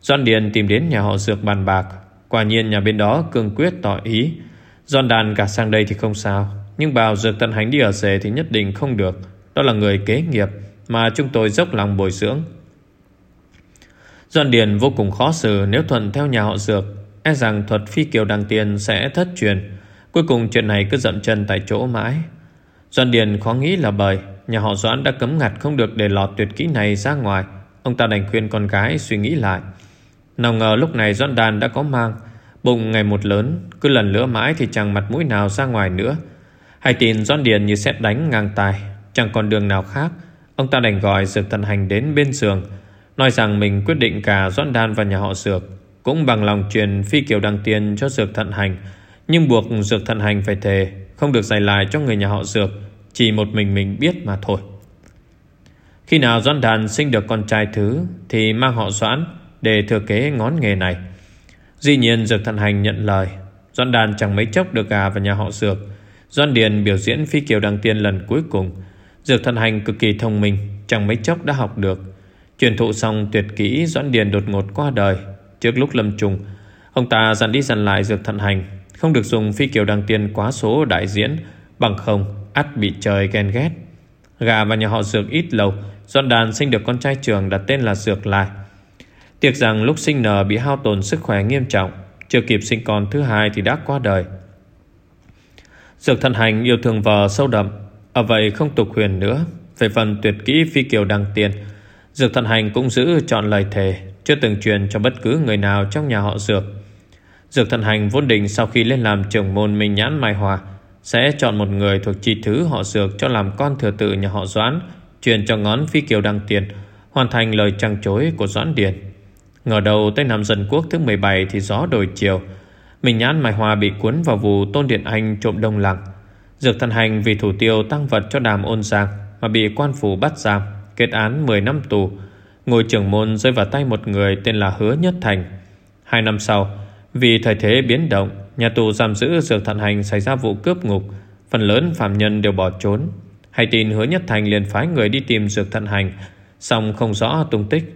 Doãn Điền tìm đến nhà họ Dược bàn bạc, Quả nhiên nhà bên đó cương quyết tỏ ý. Doãn đàn cả sang đây thì không sao, Nhưng bảo Dược thần hành đi ở rể thì nhất định không được, Đó là người kế nghiệp Mà chúng tôi dốc lòng bồi dưỡng. Doan Điền vô cùng khó xử nếu thuận theo nhà họ Dược E rằng thuật phi kiều đăng tiền sẽ thất truyền. Cuối cùng chuyện này cứ dậm chân tại chỗ mãi. Doan Điền khó nghĩ là bởi Nhà họ Doãn đã cấm ngặt không được để lọt tuyệt kỹ này ra ngoài. Ông ta đành khuyên con gái suy nghĩ lại. Nào ngờ lúc này Doan Đàn đã có mang, Bụng ngày một lớn, Cứ lần lửa mãi thì chẳng mặt mũi nào ra ngoài nữa. Hay tin Doan Điền như xét đánh ngang tài, Chẳng còn đường nào khác, Ông ta đành gọi Dược Thần Hành đến bên giường. Nói rằng mình quyết định cả Doãn Đan và nhà họ Dược Cũng bằng lòng truyền phi kiều đăng tiền cho Dược Thận Hành. Nhưng buộc Dược Thận Hành phải thề, Không được dạy lại cho người nhà họ Dược Chỉ một mình mình biết mà thôi. Khi nào Doãn Đàn sinh được con trai thứ, Thì mang họ Doãn Để thừa kế ngón nghề này. Dĩ nhiên Dược thận Hành nhận lời. Doãn Đàn chẳng mấy chốc được gà vào nhà họ Dược Doãn Điền biểu diễn phi kiều đăng tiên lần cuối cùng. Dược thận Hành cực kỳ thông minh, Chẳng mấy chốc đã học được. Truyền thụ xong tuyệt kỹ Doãn Điền đột ngột qua đời. Trước lúc lâm trùng, Ông ta dặn đi dặn lại Dược thận Hành. Không được dùng phi kiều đăng tiên quá số đại diễn, Bằng không, ắt bị trời ghen ghét. Gà và nhà họ Dược ít lâu, Doãn Đàn sinh được con trai trường đặt tên là Dược Lại Tiếc rằng lúc sinh nở bị hao tổn sức khỏe nghiêm trọng, Chưa kịp sinh con thứ hai thì đã qua đời. Dược thận hành yêu thương vợ sâu đậm, Ở vậy không tục huyền nữa. Về phần tuyệt kỹ phi kiều đăng tiền Dược thần hành cũng giữ chọn lời thề, Chưa từng truyền cho bất cứ người nào trong nhà họ Dược. Dược thần hành vốn định sau khi lên làm trưởng môn Minh Nhãn Mai Hòa, Sẽ chọn một người thuộc chi thứ họ Dược Cho làm con thừa tự nhà họ Doãn, Truyền cho ngón phi kiều đăng tiền, Hoàn thành lời trăng chối của Doãn Điền. Ngờ đầu tới năm dân quốc thứ 17 Thì gió đổi chiều. Minh nhãn Mai hòa bị cuốn vào vụ Tôn Điện Anh trộm đông lặng Dược thần hành vì thủ tiêu tăng vật cho đàm ôn giang Mà bị quan phủ bắt giam. Kết án 10 năm tù. Ngôi trưởng môn rơi vào tay một người Tên là Hứa Nhất Thành. Hai năm sau, Vì thời thế biến động, Nhà tù giam giữ dược Thận hành xảy ra vụ cướp ngục, Phần lớn phạm nhân đều bỏ trốn. Hay tin Hứa Nhất Thành liền phái người đi tìm dược Thận hành Xong không rõ tung tích.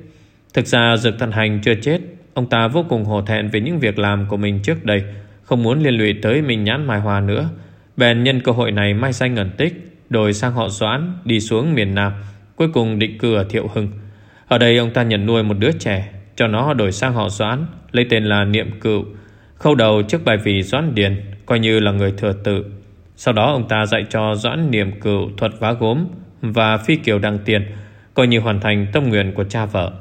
Thực ra Dược Thận Hành chưa chết, Ông ta vô cùng hổ thẹn về những việc làm của mình trước đây, Không muốn liên lụy tới mình nhãn Mai Hòa nữa. Bèn nhân cơ hội này mai danh ngẩn tích, Đổi sang họ Doãn, Đi xuống miền Nam. Cuối cùng định cư ở Thiệu Hưng. Ở đây ông ta nhận nuôi một đứa trẻ, Cho nó đổi sang họ Doãn, Lấy tên là Niệm Cựu, Khâu đầu trước bài vị Doãn Điền, Coi như là người thừa tự. Sau đó ông ta dạy cho Doãn Niệm Cựu thuật vá gốm Và phi kiều đăng tiền, Coi như hoàn thành tâm nguyện của cha vợ.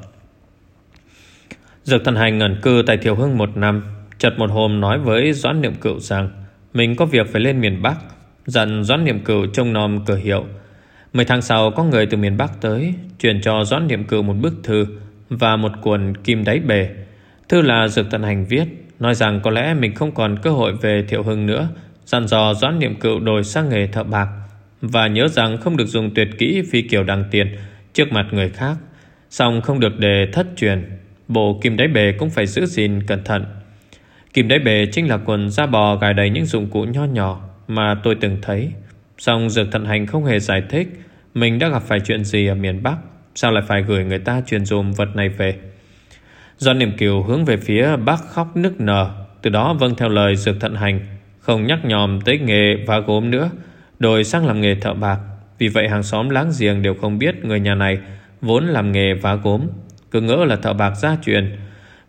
Dược thần hành ngẩn cư tại Thiệu Hưng một năm, Chợt một hôm nói với Doãn Niệm Cựu rằng, Mình có việc phải lên miền Bắc. Dặn Doãn Niệm Cựu trông nom cửa hiệu. Mấy tháng sau, có người từ miền Bắc tới, Truyền cho Doãn Niệm Cự một bức thư Và một cuộn kim đáy bể. Thư là Dược tận hành viết, Nói rằng có lẽ mình không còn cơ hội về Thiệu Hưng nữa, Dặn dò Doãn Niệm Cự đổi sang nghề thợ bạc, Và nhớ rằng không được dùng tuyệt kỹ phi kiểu đăng tiền Trước mặt người khác. Xong không được để thất truyền, Bộ kim đáy bề cũng phải giữ gìn cẩn thận. Kim đáy bề chính là quần da bò gài đầy những dụng cụ nho nhỏ Mà tôi từng thấy. Xong dược thận hành không hề giải thích. Mình đã gặp phải chuyện gì ở miền Bắc? Sao lại phải gửi người ta truyền dùm vật này về? Do niệm kiều hướng về phía Bắc khóc nức nở. Từ đó vâng theo lời dược thận hành. Không nhắc nhòm tới nghề và gốm nữa. Đổi sang làm nghề thợ bạc. Vì vậy hàng xóm láng giềng đều không biết Người nhà này vốn làm nghề vá gốm. Cứ ngỡ là thợ bạc gia truyền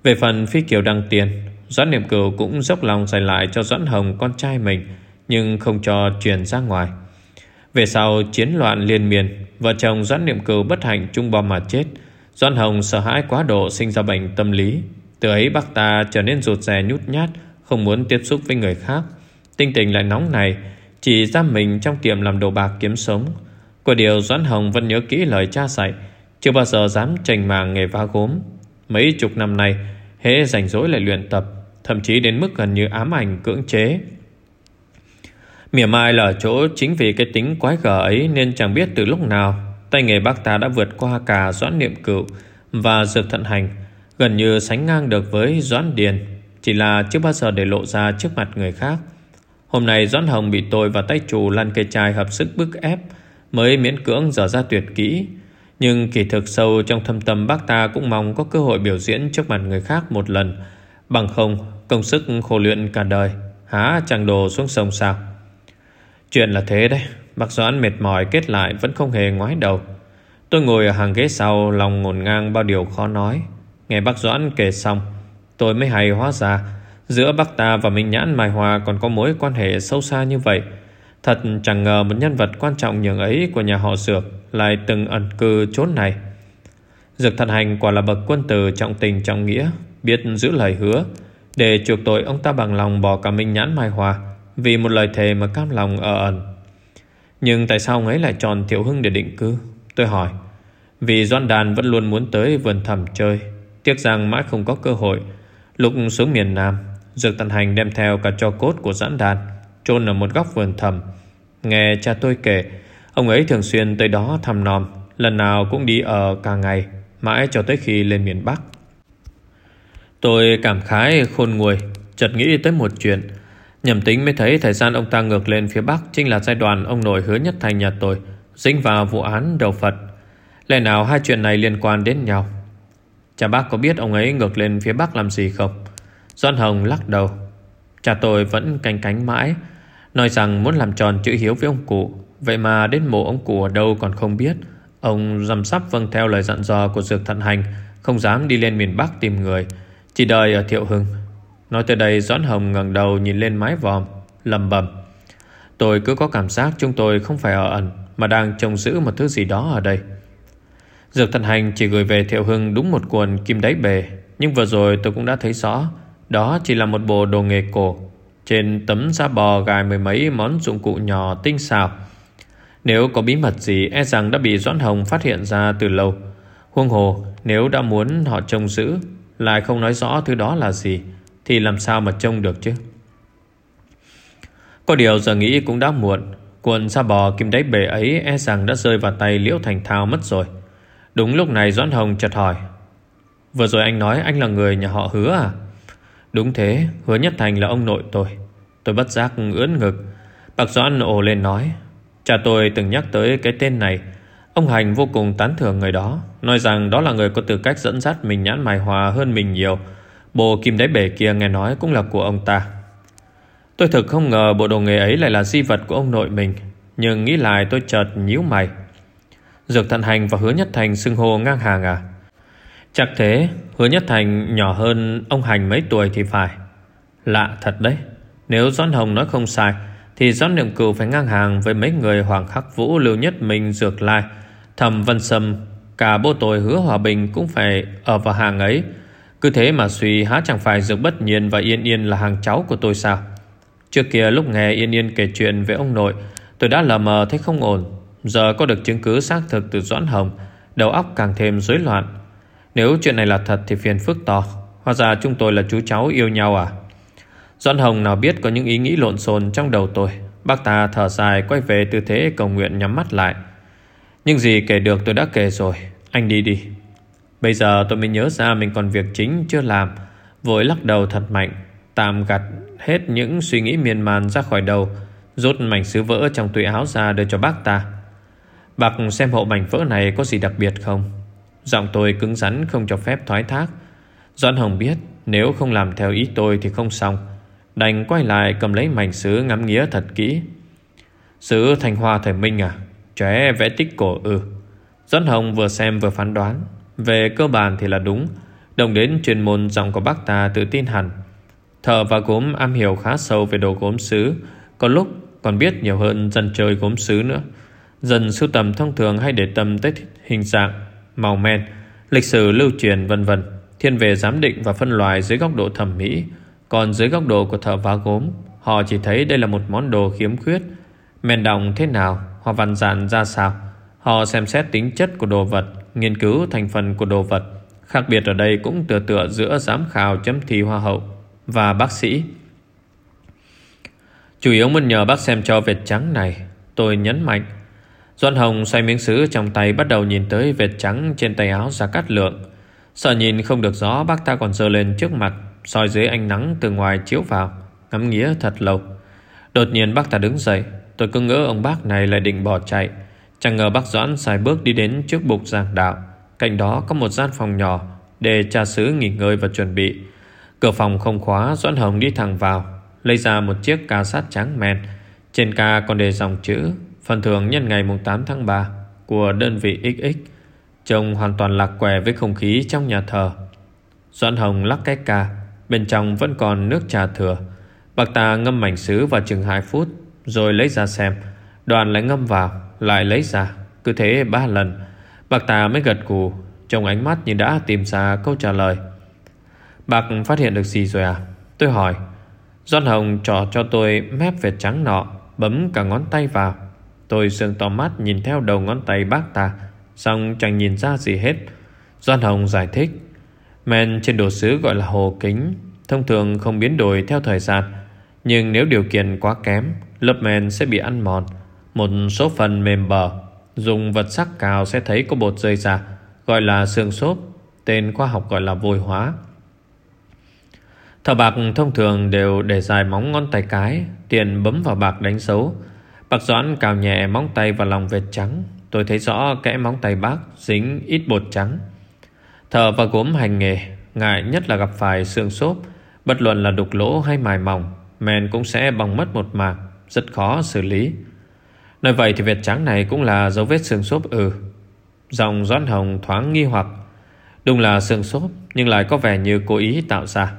Về phần phi kiều đăng tiền, Doãn niệm cửu cũng dốc lòng giải lại cho Doãn Hồng con trai mình. Nhưng không cho truyền ra ngoài. Về sau, chiến loạn liên miên, Vợ chồng Doãn niệm cừu bất hạnh trung bom mà chết. Doãn Hồng sợ hãi quá độ sinh ra bệnh tâm lý. Từ ấy, bác ta trở nên rụt rè nhút nhát, Không muốn tiếp xúc với người khác. Tinh tình lại nóng này Chỉ giam mình trong tiệm làm đồ bạc kiếm sống. Có điều Doãn Hồng vẫn nhớ kỹ lời cha dạy, chưa bao giờ dám trành màng nghề vá gốm. Mấy chục năm nay, Hễ rảnh rỗi lại luyện tập, Thậm chí đến mức gần như ám ảnh cưỡng chế. Mỉa mai là chỗ chính vì cái tính quái gở ấy Nên chẳng biết từ lúc nào Tay nghề bác ta đã vượt qua cả Doãn Niệm Cựu Và Dược Thận Hành Gần như sánh ngang được với Doãn Điền Chỉ là chưa bao giờ để lộ ra trước mặt người khác Hôm nay Doãn Hồng bị tôi và tay chủ lăn cây chai hợp sức bức ép Mới miễn cưỡng dở ra tuyệt kỹ nhưng kỳ thực sâu trong thâm tâm bác ta cũng mong có cơ hội biểu diễn trước mặt người khác một lần. Bằng không, công sức khổ luyện cả đời, há chẳng đồ xuống sông sao. Chuyện là thế đấy, bác Doãn mệt mỏi kết lại vẫn không hề ngoái đầu. Tôi ngồi ở hàng ghế sau, lòng ngổn ngang bao điều khó nói. Nghe bác Doãn kể xong, tôi mới hay hóa ra giữa bác ta và Minh Nhãn Mai Hòa còn có mối quan hệ sâu xa như vậy. Thật chẳng ngờ một nhân vật quan trọng nhường ấy của nhà họ Dược lại từng ẩn cư chốn này. Dược thần hành quả là bậc quân tử trọng tình trọng nghĩa, biết giữ lời hứa. Để chuộc tội ông ta bằng lòng bỏ cả minh nhãn mai hòa vì một lời thề mà cam lòng ở ẩn. Nhưng tại sao ông ấy lại chọn Thiệu Hưng để định cư? Tôi hỏi. Vì Doan Đàn vẫn luôn muốn tới vườn thẩm chơi. Tiếc rằng mãi không có cơ hội. Lúc xuống miền Nam, Dược tận Hành đem theo cả cho cốt của doãn đàn, chôn ở một góc vườn thầm. Nghe cha tôi kể, Ông ấy thường xuyên tới đó thăm nom Lần nào cũng đi ở cả ngày Mãi cho tới khi lên miền Bắc Tôi cảm khái khôn nguôi Chợt nghĩ tới một chuyện Nhầm tính mới thấy thời gian ông ta ngược lên phía Bắc Chính là giai đoạn ông nội hứa nhất thành nhà tôi, Dính vào vụ án đầu Phật. Lẽ nào hai chuyện này liên quan đến nhau? Cha bác có biết ông ấy ngược lên phía Bắc làm gì không? Doan Hồng lắc đầu. Cha tôi vẫn canh cánh mãi, Nói rằng muốn làm tròn chữ hiếu với ông cụ. Vậy mà đến mộ ông cụ ở đâu còn không biết. Ông dằm sắp vâng theo lời dặn dò của Dược Thận Hành, Không dám đi lên miền Bắc tìm người, Chỉ đợi ở Thiệu Hưng. Nói tới đây, Doãn Hồng ngẩng đầu nhìn lên mái vòm lầm bầm Tôi cứ có cảm giác chúng tôi không phải ở ẩn, Mà đang trông giữ một thứ gì đó ở đây. Dược thần Hành chỉ gửi về Thiệu Hưng đúng một cuộn kim đáy bề, Nhưng vừa rồi tôi cũng đã thấy rõ, Đó chỉ là một bộ đồ nghề cổ. Trên tấm da bò gài mười mấy món dụng cụ nhỏ tinh xảo. Nếu có bí mật gì e rằng đã bị Doãn Hồng phát hiện ra từ lâu. Huông hồ, nếu đã muốn họ trông giữ, Lại không nói rõ thứ đó là gì. Thì làm sao mà trông được chứ? Có điều giờ nghĩ cũng đã muộn. Cuộn sa bò kim đáy bể ấy e rằng đã rơi vào tay Liễu Thành Thao mất rồi. Đúng lúc này Doãn Hồng chợt hỏi, Vừa rồi anh nói anh là người nhà họ hứa à? Đúng thế, Hứa Nhất Thành là ông nội tôi. Tôi bất giác ướn ngực. Bạc Doãn ồ lên nói, Cha tôi từng nhắc tới cái tên này. Ông Hành vô cùng tán thưởng người đó, Nói rằng đó là người có tư cách dẫn dắt Mình nhãn mài hòa hơn mình nhiều. Bộ kim đáy bể kia nghe nói cũng là của ông ta. Tôi thực không ngờ bộ đồ nghề ấy lại là di vật của ông nội mình, Nhưng nghĩ lại tôi chợt nhíu mày. Dược Thận Hành và Hứa Nhất Thành xưng hô ngang hàng à? Chắc thế, Hứa Nhất Thành nhỏ hơn ông Hành mấy tuổi thì phải. Lạ thật đấy, Nếu Doãn Hồng nói không sai, Thì Doãn Niệm Cửu phải ngang hàng Với mấy người Hoàng Khắc Vũ, Lưu Nhất Minh, Dược Lai Thầm Vân Sâm. Cả bố tôi Hứa Hòa Bình cũng phải ở vào hàng ấy. Cứ thế mà suy há chẳng phải Dược Bất Nhiên và Yên Yên là hàng cháu của tôi sao? Trước kia lúc nghe Yên Yên kể chuyện về ông nội, Tôi đã lờ mờ thấy không ổn. Giờ có được chứng cứ xác thực từ Doãn Hồng, Đầu óc càng thêm rối loạn. Nếu chuyện này là thật thì phiền phức to. Hóa ra chúng tôi là chú cháu yêu nhau à? Doãn Hồng nào biết có những ý nghĩ lộn xộn trong đầu tôi. Bác ta thở dài quay về tư thế cầu nguyện nhắm mắt lại. Nhưng gì kể được tôi đã kể rồi. Anh đi đi. Bây giờ tôi mới nhớ ra mình còn việc chính chưa làm. Vội lắc đầu thật mạnh, Tạm gặt hết những suy nghĩ miên man ra khỏi đầu, Rút mảnh sứ vỡ trong túi áo ra đưa cho bác ta. Bác xem hộ mảnh vỡ này có gì đặc biệt không? Giọng tôi cứng rắn không cho phép thoái thác. Doãn Hồng biết Nếu không làm theo ý tôi thì không xong. Đành quay lại cầm lấy mảnh sứ ngắm nghía thật kỹ. Sứ thành hoa thời minh à? Trẻ vẽ tích cổ ừ Doãn Hồng vừa xem vừa phán đoán. Về cơ bản thì là đúng. Đồng đến chuyên môn giọng của bác ta tự tin hẳn. Thợ và gốm am hiểu khá sâu về đồ gốm sứ Có lúc còn biết nhiều hơn dân chơi gốm sứ nữa. Dần sưu tầm thông thường hay để tâm tới hình dạng, màu men, lịch sử lưu truyền vân vân, thiên về giám định và phân loại dưới góc độ thẩm mỹ, còn dưới góc độ của thợ vá gốm, họ chỉ thấy đây là một món đồ khiếm khuyết, men đồng thế nào, hoa văn dạn ra sao. Họ xem xét tính chất của đồ vật, nghiên cứu thành phần của đồ vật. Khác biệt ở đây cũng tựa tựa giữa giám khảo chấm thi hoa hậu và bác sĩ. Chủ yếu muốn nhờ bác xem cho vệt trắng này, tôi nhấn mạnh Doan Hồng xoay miếng sứ trong tay Bắt đầu nhìn tới vệt trắng trên tay áo Gia Cát Lượng Sợ nhìn không được rõ Bác ta còn dơ lên trước mặt soi dưới ánh nắng từ ngoài chiếu vào Ngắm nghía thật lâu Đột nhiên bác ta đứng dậy Tôi cứ ngỡ ông bác này lại định bỏ chạy Chẳng ngờ bác Doãn xài bước đi đến trước bục giảng đạo. Cạnh đó có một gian phòng nhỏ Để cha sứ nghỉ ngơi và chuẩn bị. Cửa phòng không khóa, Doãn Hồng đi thẳng vào, Lấy ra một chiếc ca sát trắng men. Trên ca còn đề dòng chữ, Phần thưởng nhân ngày 8 tháng 3 Của đơn vị XX Trông hoàn toàn lạc quẻ với không khí trong nhà thờ. Doãn Hồng lắc cái ca, Bên trong vẫn còn nước trà thừa. Bạc ta ngâm mảnh sứ vào chừng 2 phút, Rồi lấy ra xem. Đoàn lại ngâm vào. Lại lấy ra, Cứ thế ba lần. Bạc tà mới gật cù, Trong ánh mắt như đã tìm ra câu trả lời. Bạc phát hiện được gì rồi à? Tôi hỏi. Doan Hồng trỏ cho tôi mép vệt trắng nọ, Bấm cả ngón tay vào. Tôi sương to mắt nhìn theo đầu ngón tay bác ta, Xong chẳng nhìn ra gì hết. Doan Hồng giải thích. Men trên đồ sứ gọi là hồ kính, Thông thường không biến đổi theo thời gian, Nhưng nếu điều kiện quá kém, Lớp men sẽ bị ăn mòn. Một số phần mềm bờ. Dùng vật sắc cào sẽ thấy có bột rơi ra, Gọi là xương xốp, Tên khoa học gọi là vôi hóa. Thợ bạc thông thường đều để dài móng ngón tay cái, Tiền bấm vào bạc đánh dấu. Bạc Doãn cào nhẹ móng tay vào lòng vệt trắng. Tôi thấy rõ kẽ móng tay bác Dính ít bột trắng. Thợ và gốm hành nghề, Ngại nhất là gặp phải xương xốp. Bất luận là đục lỗ hay mài mỏng, Men cũng sẽ bong mất một mạc, Rất khó xử lý. Nói vậy thì vệt trắng này cũng là dấu vết xương xốp ừ. Dòng Doãn Hồng thoáng nghi hoặc. Đúng là xương xốp, Nhưng lại có vẻ như cố ý tạo ra.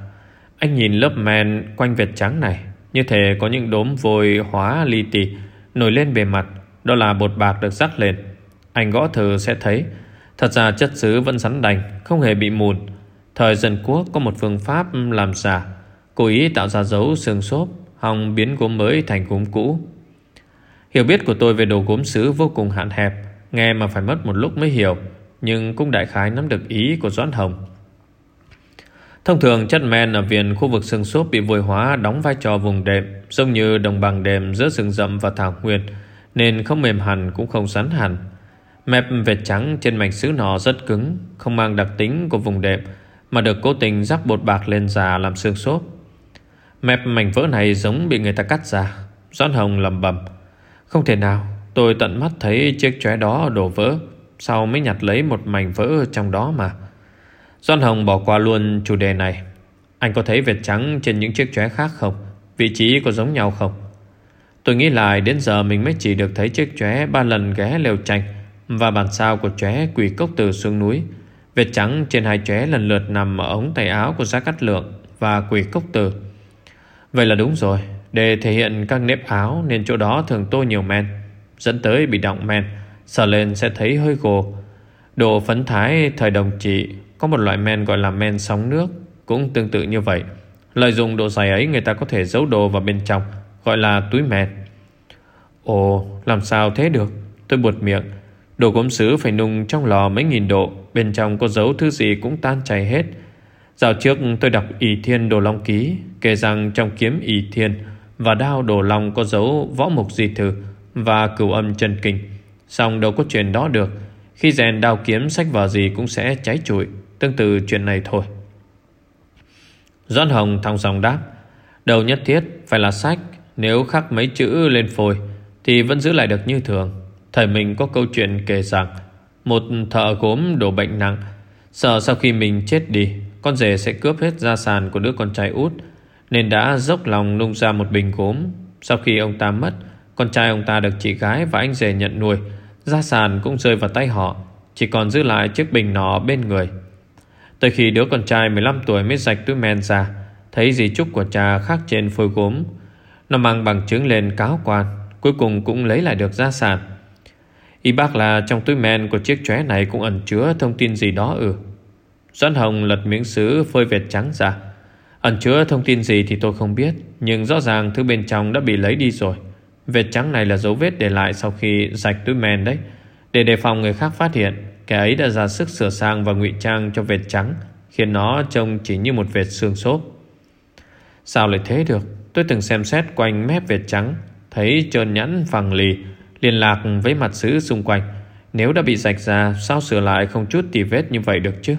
Anh nhìn lớp men quanh vệt trắng này, Như thể có những đốm vôi hóa li tì Nổi lên bề mặt. Đó là bột bạc được rắc lên. Anh gõ thử sẽ thấy. Thật ra chất xứ vẫn rắn đành, Không hề bị mùn. Thời dân quốc có một phương pháp làm giả Cố ý tạo ra dấu xương xốp, Hòng biến gốm mới thành gốm cũ. Hiểu biết của tôi về đồ gốm sứ vô cùng hạn hẹp, Nghe mà phải mất một lúc mới hiểu, Nhưng cũng đại khái nắm được ý của Doãn Hồng. Thông thường, chất men ở viền khu vực xương xốp bị vôi hóa đóng vai trò vùng đệm, Giống như đồng bằng đệm giữa rừng rậm và thảo nguyên, Nên không mềm hẳn cũng không rắn hẳn. Mép vệt trắng trên mảnh sứ nọ rất cứng, Không mang đặc tính của vùng đệm, Mà được cố tình rắc bột bạc lên già làm xương xốp. Mép mảnh vỡ này giống bị người ta cắt ra, Doãn Hồng lầm bầm không thể nào. Tôi tận mắt thấy chiếc chóe đó đổ vỡ, Sau mới nhặt lấy một mảnh vỡ trong đó mà. Doan Hồng bỏ qua luôn chủ đề này. Anh có thấy vệt trắng trên những chiếc chóe khác không? Vị trí có giống nhau không? Tôi nghĩ lại đến giờ mình mới chỉ được thấy chiếc chóe ba lần ghé lều tranh Và bản sao của chóe quỷ cốc từ xuống núi. Vệt trắng trên hai chóe lần lượt nằm ở ống tay áo của Giá Cát Lượng và quỷ cốc từ. Vậy là đúng rồi. Để thể hiện các nếp áo nên chỗ đó thường tô nhiều men. Dẫn tới bị động men, Sờ lên sẽ thấy hơi gồ Đồ phấn thái thời đồng trị, Có một loại men gọi là men sóng nước, Cũng tương tự như vậy. Lợi dụng độ dày ấy, người ta có thể giấu đồ vào bên trong, Gọi là túi men. Ồ, làm sao thế được? Tôi buột miệng. Đồ gốm sứ phải nung trong lò mấy nghìn độ, Bên trong có dấu thứ gì cũng tan chảy hết. Dạo trước tôi đọc ỷ thiên đồ long ký, Kể rằng trong kiếm ỷ thiên và đao đồ long có dấu võ mục di thử và cửu âm chân kinh. Xong đâu có chuyện đó được. Khi rèn đao kiếm, sách vở gì cũng sẽ cháy trụi. Tương tự chuyện này thôi. Doãn Hồng thong dòng đáp. Đầu nhất thiết phải là sách. Nếu khắc mấy chữ lên phôi thì vẫn giữ lại được như thường. Thời mình có câu chuyện kể rằng, một thợ gốm đổ bệnh nặng, sợ sau khi mình chết đi, con rể sẽ cướp hết gia sản của đứa con trai út nên đã dốc lòng nung ra một bình gốm. Sau khi ông ta mất, con trai ông ta được chị gái và anh rể nhận nuôi. Gia sản cũng rơi vào tay họ, Chỉ còn giữ lại chiếc bình nọ bên người. Tới khi đứa con trai 15 tuổi mới rạch túi men ra, Thấy gì chúc của cha khác trên phôi gốm, Nó mang bằng chứng lên cáo quan, Cuối cùng cũng lấy lại được gia sản. Y bác là trong túi men của chiếc chóe này Cũng ẩn chứa thông tin gì đó ừ Doãn Hồng lật miếng sứ phơi vệt trắng ra. Ẩn chứa thông tin gì thì tôi không biết, Nhưng rõ ràng thứ bên trong đã bị lấy đi rồi. Vệt trắng này là dấu vết để lại sau khi rạch túi men đấy. Để đề phòng người khác phát hiện, Kẻ ấy đã ra sức sửa sang và ngụy trang cho vệt trắng, Khiến nó trông chỉ như một vệt xương xốp. Sao lại thế được? Tôi từng xem xét quanh mép vệt trắng, Thấy trơn nhẵn phẳng lì, Liên lạc với mặt sứ xung quanh. Nếu đã bị rạch ra, Sao sửa lại không chút tì vết như vậy được chứ?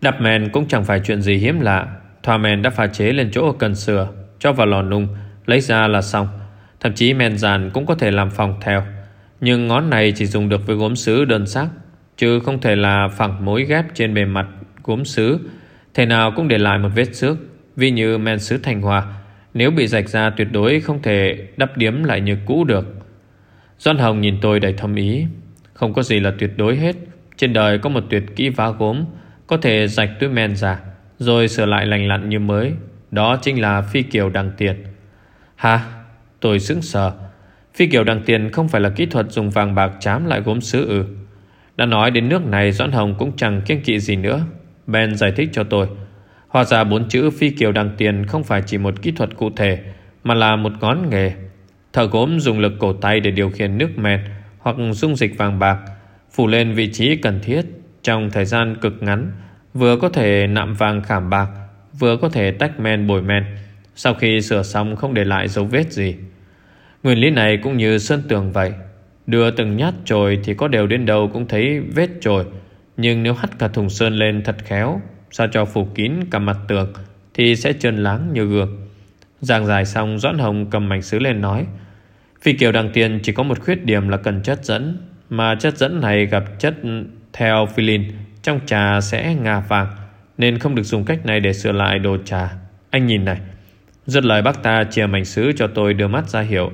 Đập men cũng chẳng phải chuyện gì hiếm lạ. Thoa men đã pha chế lên chỗ cần sửa, Cho vào lò nung, Lấy ra là xong. Thậm chí men giàn cũng có thể làm phòng theo. Nhưng ngón này chỉ dùng được với gốm sứ đơn sắc, Chứ không thể là phẳng mối ghép trên bề mặt gốm sứ. Thế nào cũng để lại một vết xước Vì như men sứ Thành Hòa. Nếu bị rạch ra tuyệt đối không thể đắp điếm lại như cũ được. Doan Hồng nhìn tôi đầy thâm ý. Không có gì là tuyệt đối hết. Trên đời có một tuyệt kỹ vá gốm. Có thể rạch túi men ra, Rồi sửa lại lành lặn như mới Đó chính là phi kiều đằng tiền Hả? Tôi sững sờ. Phi kiều đằng tiền không phải là kỹ thuật dùng vàng bạc chám lại gốm sứ ư. Đã nói đến nước này, Doãn Hồng cũng chẳng kiêng kỵ gì nữa. Ben giải thích cho tôi. Hóa ra bốn chữ phi kiều đằng tiền không phải chỉ một kỹ thuật cụ thể, mà là một ngón nghề. Thợ gốm dùng lực cổ tay để điều khiển nước men hoặc dung dịch vàng bạc, phủ lên vị trí cần thiết trong thời gian cực ngắn, vừa có thể nạm vàng khảm bạc, vừa có thể tách men bồi men. Sau khi sửa xong không để lại dấu vết gì. Nguyên lý này cũng như sơn tường vậy. Đưa từng nhát chồi thì có đều đến đâu cũng thấy vết chồi. Nhưng nếu hắt cả thùng sơn lên thật khéo, Sao cho phủ kín cả mặt tường, Thì sẽ trơn láng như gương Giảng giải xong, Doãn Hồng cầm mảnh sứ lên nói, Phi kiều đăng tiền chỉ có một khuyết điểm là cần chất dẫn, Mà chất dẫn này gặp chất theo philin, Trong trà sẽ ngà vàng, Nên không được dùng cách này để sửa lại đồ trà. Anh nhìn này. Rất lời bác ta chia mảnh sứ cho tôi đưa mắt ra hiểu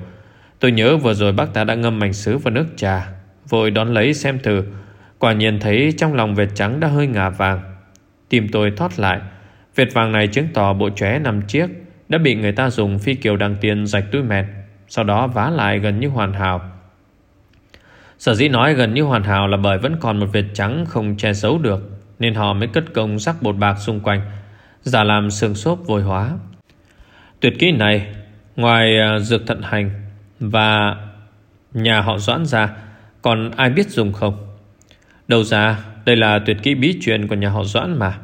Tôi nhớ vừa rồi bác ta đã ngâm mảnh sứ vào nước trà. Vội đón lấy xem thử. Quả nhiên thấy trong lòng vệt trắng đã hơi ngà vàng. Tim tôi thoát lại. Vệt vàng này chứng tỏ bộ chóe nằm chiếc Đã bị người ta dùng phi kiều đăng tiền rạch túi mẹt, Sau đó vá lại gần như hoàn hảo. Sở dĩ nói gần như hoàn hảo là bởi vẫn còn một vệt trắng không che giấu được, Nên họ mới cất công rắc bột bạc xung quanh, Giả làm xương xốp vôi hóa. Tuyệt kỹ này, Ngoài à, dược thận hành Và nhà họ doãn ra, Còn ai biết dùng không? Đâu ra, Đây là tuyệt kỹ bí truyền của nhà họ doãn mà.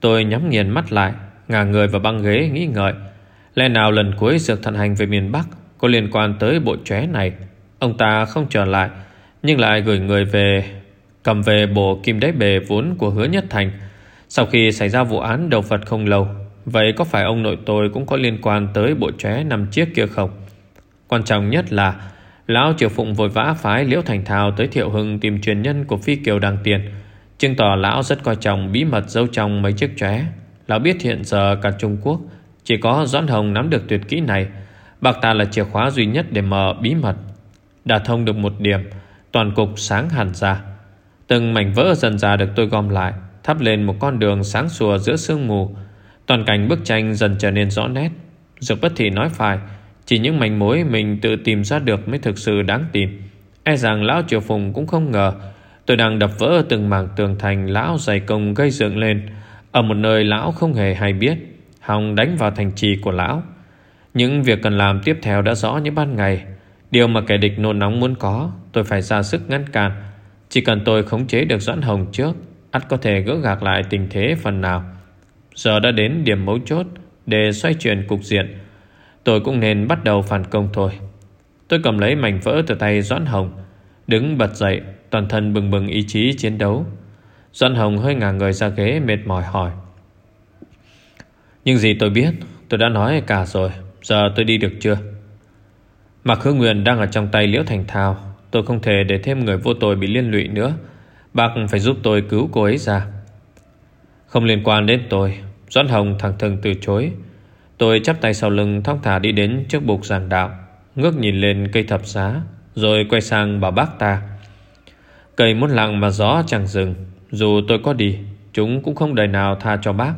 Tôi nhắm nghiền mắt lại, Ngả người vào băng ghế nghĩ ngợi, Lẽ nào lần cuối dược thận hành về miền Bắc Có liên quan tới bộ chóe này? Ông ta không trở lại nhưng lại gửi người về, Cầm về bộ kim đáy bề vốn của hứa nhất thành. Sau khi xảy ra vụ án đầu Phật không lâu, Vậy có phải ông nội tôi cũng có liên quan tới bộ chóe năm chiếc kia không? Quan trọng nhất là, Lão Triều Phụng vội vã phái Liễu Thành Thao tới Thiệu Hưng tìm truyền nhân của Phi Kiều Đăng Tiền, Chứng tỏ lão rất coi trọng bí mật dâu trong mấy chiếc chóe Lão biết hiện giờ cả Trung Quốc Chỉ có Doãn Hồng nắm được tuyệt kỹ này Bạc ta là chìa khóa duy nhất để mở bí mật. Đã thông được một điểm Toàn cục sáng hẳn ra. Từng mảnh vỡ dần ra được tôi gom lại, Thắp lên một con đường sáng sủa giữa sương mù. Toàn cảnh bức tranh dần trở nên rõ nét. Dược bất thị nói phải, Chỉ những mảnh mối mình tự tìm ra được Mới thực sự đáng tìm. E rằng lão triều phùng cũng không ngờ, Tôi đang đập vỡ từng mảng tường thành Lão dày công gây dựng lên. Ở một nơi lão không hề hay biết, Hòng đánh vào thành trì của lão. Những việc cần làm tiếp theo đã rõ như ban ngày. Điều mà kẻ địch nôn nóng muốn có Tôi phải ra sức ngăn cản. Chỉ cần tôi khống chế được Doãn Hồng trước, ắt có thể gỡ gạc lại tình thế phần nào. Giờ đã đến điểm mấu chốt Để xoay chuyển cục diện. Tôi cũng nên bắt đầu phản công thôi. Tôi cầm lấy mảnh vỡ từ tay Doãn Hồng, Đứng bật dậy, Toàn thân bừng bừng ý chí chiến đấu. Doãn Hồng hơi ngả người ra ghế, mệt mỏi hỏi. Nhưng gì tôi biết, Tôi đã nói cả rồi. Giờ tôi đi được chưa? Mạc Hương Nguyên đang ở trong tay Liễu Thành Thao. Tôi không thể để thêm người vô tội bị liên lụy nữa. Bác phải giúp tôi cứu cô ấy ra. Không liên quan đến tôi, Doãn Hồng thẳng thừng từ chối. Tôi chắp tay sau lưng thong thả đi đến trước bục giảng đạo, Ngước nhìn lên cây thập giá, Rồi quay sang bảo bác ta. Cây muốn lặng mà gió chẳng dừng, Dù tôi có đi, Chúng cũng không đời nào tha cho bác.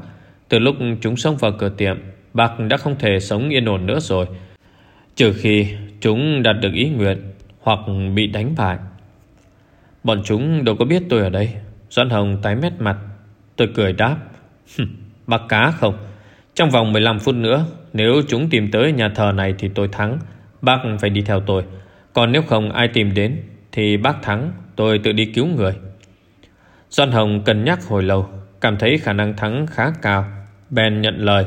Từ lúc chúng xông vào cửa tiệm, Bác đã không thể sống yên ổn nữa rồi. Trừ khi chúng đạt được ý nguyện hoặc bị đánh bại. Bọn chúng đâu có biết tôi ở đây. Doãn Hồng tái mét mặt, Tôi cười đáp Bác cá không. Trong vòng 15 phút nữa, Nếu chúng tìm tới nhà thờ này thì tôi thắng, Bác phải đi theo tôi. Còn nếu không ai tìm đến Thì bác thắng, tôi tự đi cứu người. Doan Hồng cân nhắc hồi lâu, Cảm thấy khả năng thắng khá cao. Ben nhận lời,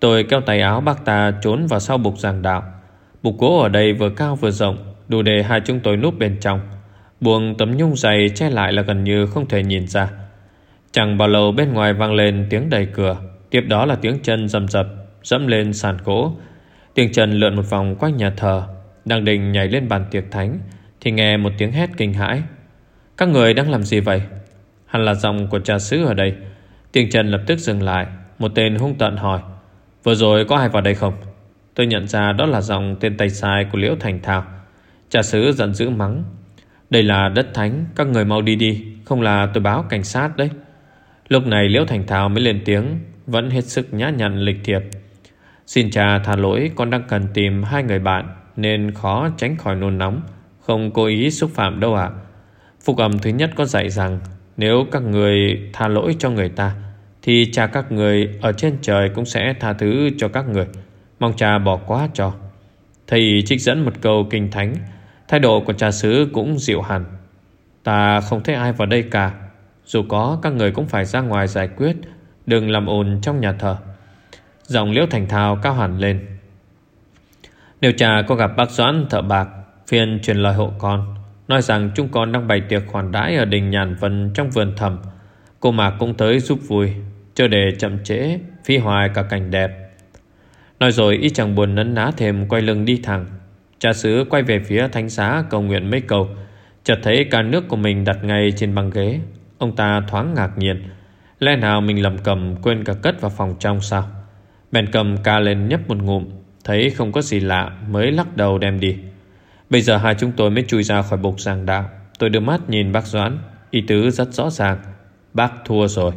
Tôi kéo tay áo bác ta trốn vào sau bục giảng đạo. Bục gỗ ở đây vừa cao vừa rộng Đủ để hai chúng tôi núp bên trong. Buông tấm nhung dày che lại là gần như không thể nhìn ra. Chẳng bao lâu bên ngoài vang lên tiếng đầy cửa. Tiếp đó là tiếng chân dầm dập Dẫm lên sàn gỗ. Tiếng chân lượn một vòng quanh nhà thờ. Đang định nhảy lên bàn tiệc thánh, Thì nghe một tiếng hét kinh hãi. Các người đang làm gì vậy? Hẳn là giọng của cha sứ ở đây. Tiếng chân lập tức dừng lại. Một tên hung tận hỏi, Vừa rồi có ai vào đây không? Tôi nhận ra đó là giọng tên tay sai của Liễu Thành Thảo Trà sứ giận dữ mắng. Đây là đất thánh, Các người mau đi đi, Không là tôi báo cảnh sát đấy. Lúc này Liễu Thành Thảo mới lên tiếng, Vẫn hết sức nhã nhặn lịch thiệp. Xin cha tha lỗi, Con đang cần tìm hai người bạn, Nên khó tránh khỏi nôn nóng. Không cố ý xúc phạm đâu ạ. À. Phục âm thứ nhất có dạy rằng, Nếu các người tha lỗi cho người ta, Thì cha các người Ở trên trời cũng sẽ tha thứ cho các người. Mong cha bỏ qua cho. Thầy trích dẫn một câu kinh thánh Thái độ của trà sứ cũng dịu hẳn. Ta không thấy ai vào đây cả. Dù có, các người cũng phải ra ngoài giải quyết. Đừng làm ồn trong nhà thờ. Giọng liễu thành thao cao hẳn lên. Nếu cha có gặp bác Doãn thợ bạc phiên truyền lời hộ con. Nói rằng chúng con đang bày tiệc khoản đãi Ở đình Nhàn Vân trong vườn thầm. Cô Mạc cũng tới giúp vui Chờ để chậm trễ Phi hoài cả cảnh đẹp. Nói rồi ý chẳng buồn nấn ná thêm Quay lưng đi thẳng. Cha sứ quay về phía thánh xá cầu nguyện mấy cầu Chợt thấy cả nước của mình đặt ngay trên băng ghế. Ông ta thoáng ngạc nhiên. Lẽ nào mình lầm cầm quên cả cất vào phòng trong sao? Bèn cầm ca lên nhấp một ngụm. Thấy không có gì lạ, Mới lắc đầu đem đi. Bây giờ hai chúng tôi mới chui ra khỏi bục giảng đạo. Tôi đưa mắt nhìn bác Doãn. Ý tứ rất rõ ràng. Bác thua rồi.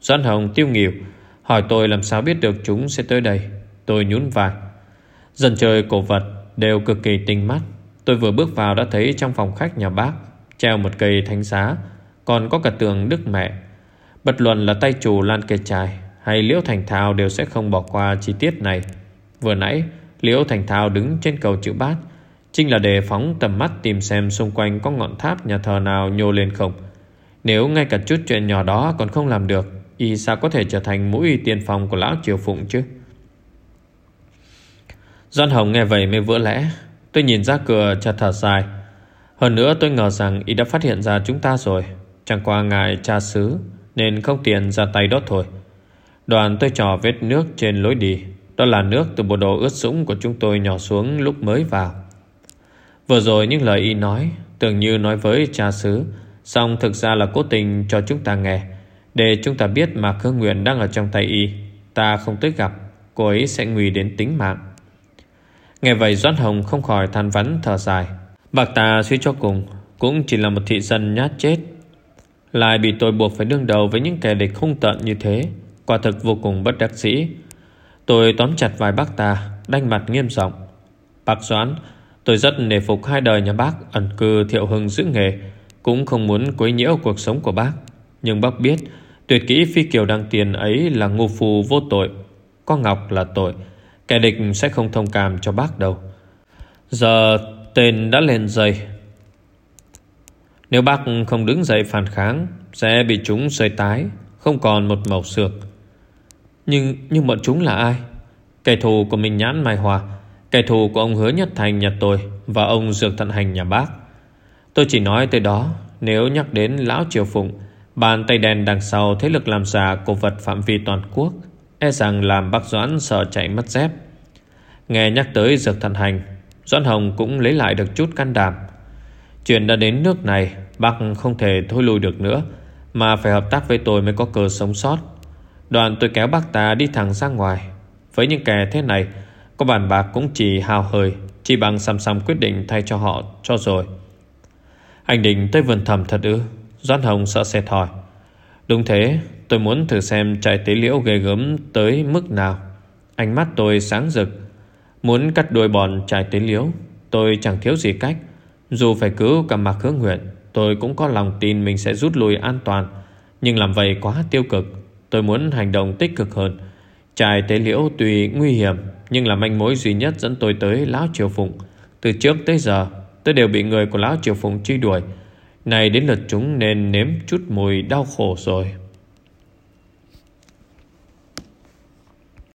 Doãn Hồng tiêu nghỉu. Hỏi tôi làm sao biết được chúng sẽ tới đây? Tôi nhún vai. Dần chơi cổ vật đều cực kỳ tinh mắt. Tôi vừa bước vào đã thấy trong phòng khách nhà bác Treo một cây thánh giá, Còn có cả tường đức mẹ. Bất luận là tay chủ lan kê trài Hay Liễu Thành Thao đều sẽ không bỏ qua chi tiết này. Vừa nãy, Liễu Thành Thao đứng trên cầu chữ bát, Chính là để phóng tầm mắt tìm xem xung quanh có ngọn tháp nhà thờ nào nhô lên không. Nếu ngay cả chút chuyện nhỏ đó còn không làm được, Y sao có thể trở thành mũi tiên phong của lão triều phụng chứ? Doan Hồng nghe vậy mới vỡ lẽ. Tôi nhìn ra cửa, chợt thở dài. Hơn nữa tôi ngờ rằng Y đã phát hiện ra chúng ta rồi. Chẳng qua ngài cha xứ, Nên không tiền ra tay đốt thôi. Đoàn tôi trò vết nước trên lối đi. Đó là nước từ bộ đồ ướt sũng của chúng tôi nhỏ xuống lúc mới vào. Vừa rồi những lời y nói, Tưởng như nói với cha xứ Xong thực ra là cố tình cho chúng ta nghe. Để chúng ta biết mà Khương Nguyện đang ở trong tay y, Ta không tới gặp, Cô ấy sẽ nguy đến tính mạng. Nghe vậy, Doãn Hồng không khỏi than vắn thở dài. Bạc ta suy cho cùng, Cũng chỉ là một thị dân nhát chết. Lại bị tôi buộc phải đương đầu Với những kẻ địch hung tận như thế, Quả thực vô cùng bất đắc dĩ. Tôi tóm chặt vài bác ta Đanh mặt nghiêm giọng. Bác Doãn, Tôi rất nể phục hai đời nhà bác, Ẩn cư thiệu hưng giữ nghề, Cũng không muốn quấy nhiễu cuộc sống của bác. Nhưng bác biết, Tuyệt kỹ phi kiều đăng tiền ấy là ngu phù vô tội, Có ngọc là tội. Kẻ địch sẽ không thông cảm cho bác đâu. Giờ tên đã lên dây Nếu bác không đứng dậy phản kháng, Sẽ bị chúng rơi tái, Không còn một màu xược Nhưng nhưng bọn chúng là ai? Kẻ thù của mình nhãn Mai Hòa, Kẻ thù của ông Hứa Nhất Thành nhà tôi Và ông Dược Thận Hành nhà bác. Tôi chỉ nói tới đó, Nếu nhắc đến Lão Triều Phụng, Bàn tay đen đằng sau thế lực làm giả cổ vật phạm vi toàn quốc E rằng làm bác Doãn sợ chạy mất dép. Nghe nhắc tới Dược thần Hành Doãn Hồng cũng lấy lại được chút can đảm. Chuyện đã đến nước này Bác không thể thôi lùi được nữa Mà phải hợp tác với tôi mới có cơ sống sót. Đoàn tôi kéo bác ta đi thẳng ra ngoài. Với những kẻ thế này có bàn bạc cũng chỉ hào hời, Chỉ bằng xăm xăm quyết định thay cho họ cho rồi. Anh định tới vườn thầm thật ư? Doãn Hồng sợ sệt hỏi. Đúng thế Tôi muốn thử xem trại tế liễu ghê gớm tới mức nào. Ánh mắt tôi sáng rực. Muốn cắt đuôi bọn trại tế liễu, Tôi chẳng thiếu gì cách. Dù phải cứu cả mạc hướng nguyện Tôi cũng có lòng tin mình sẽ rút lui an toàn. Nhưng làm vậy quá tiêu cực, Tôi muốn hành động tích cực hơn. Trại tế liễu tuy nguy hiểm, Nhưng là manh mối duy nhất dẫn tôi tới Lão Triều Phụng. Từ trước tới giờ, Tôi đều bị người của Lão Triều Phụng truy đuổi. Này đến lượt chúng nên nếm chút mùi đau khổ rồi.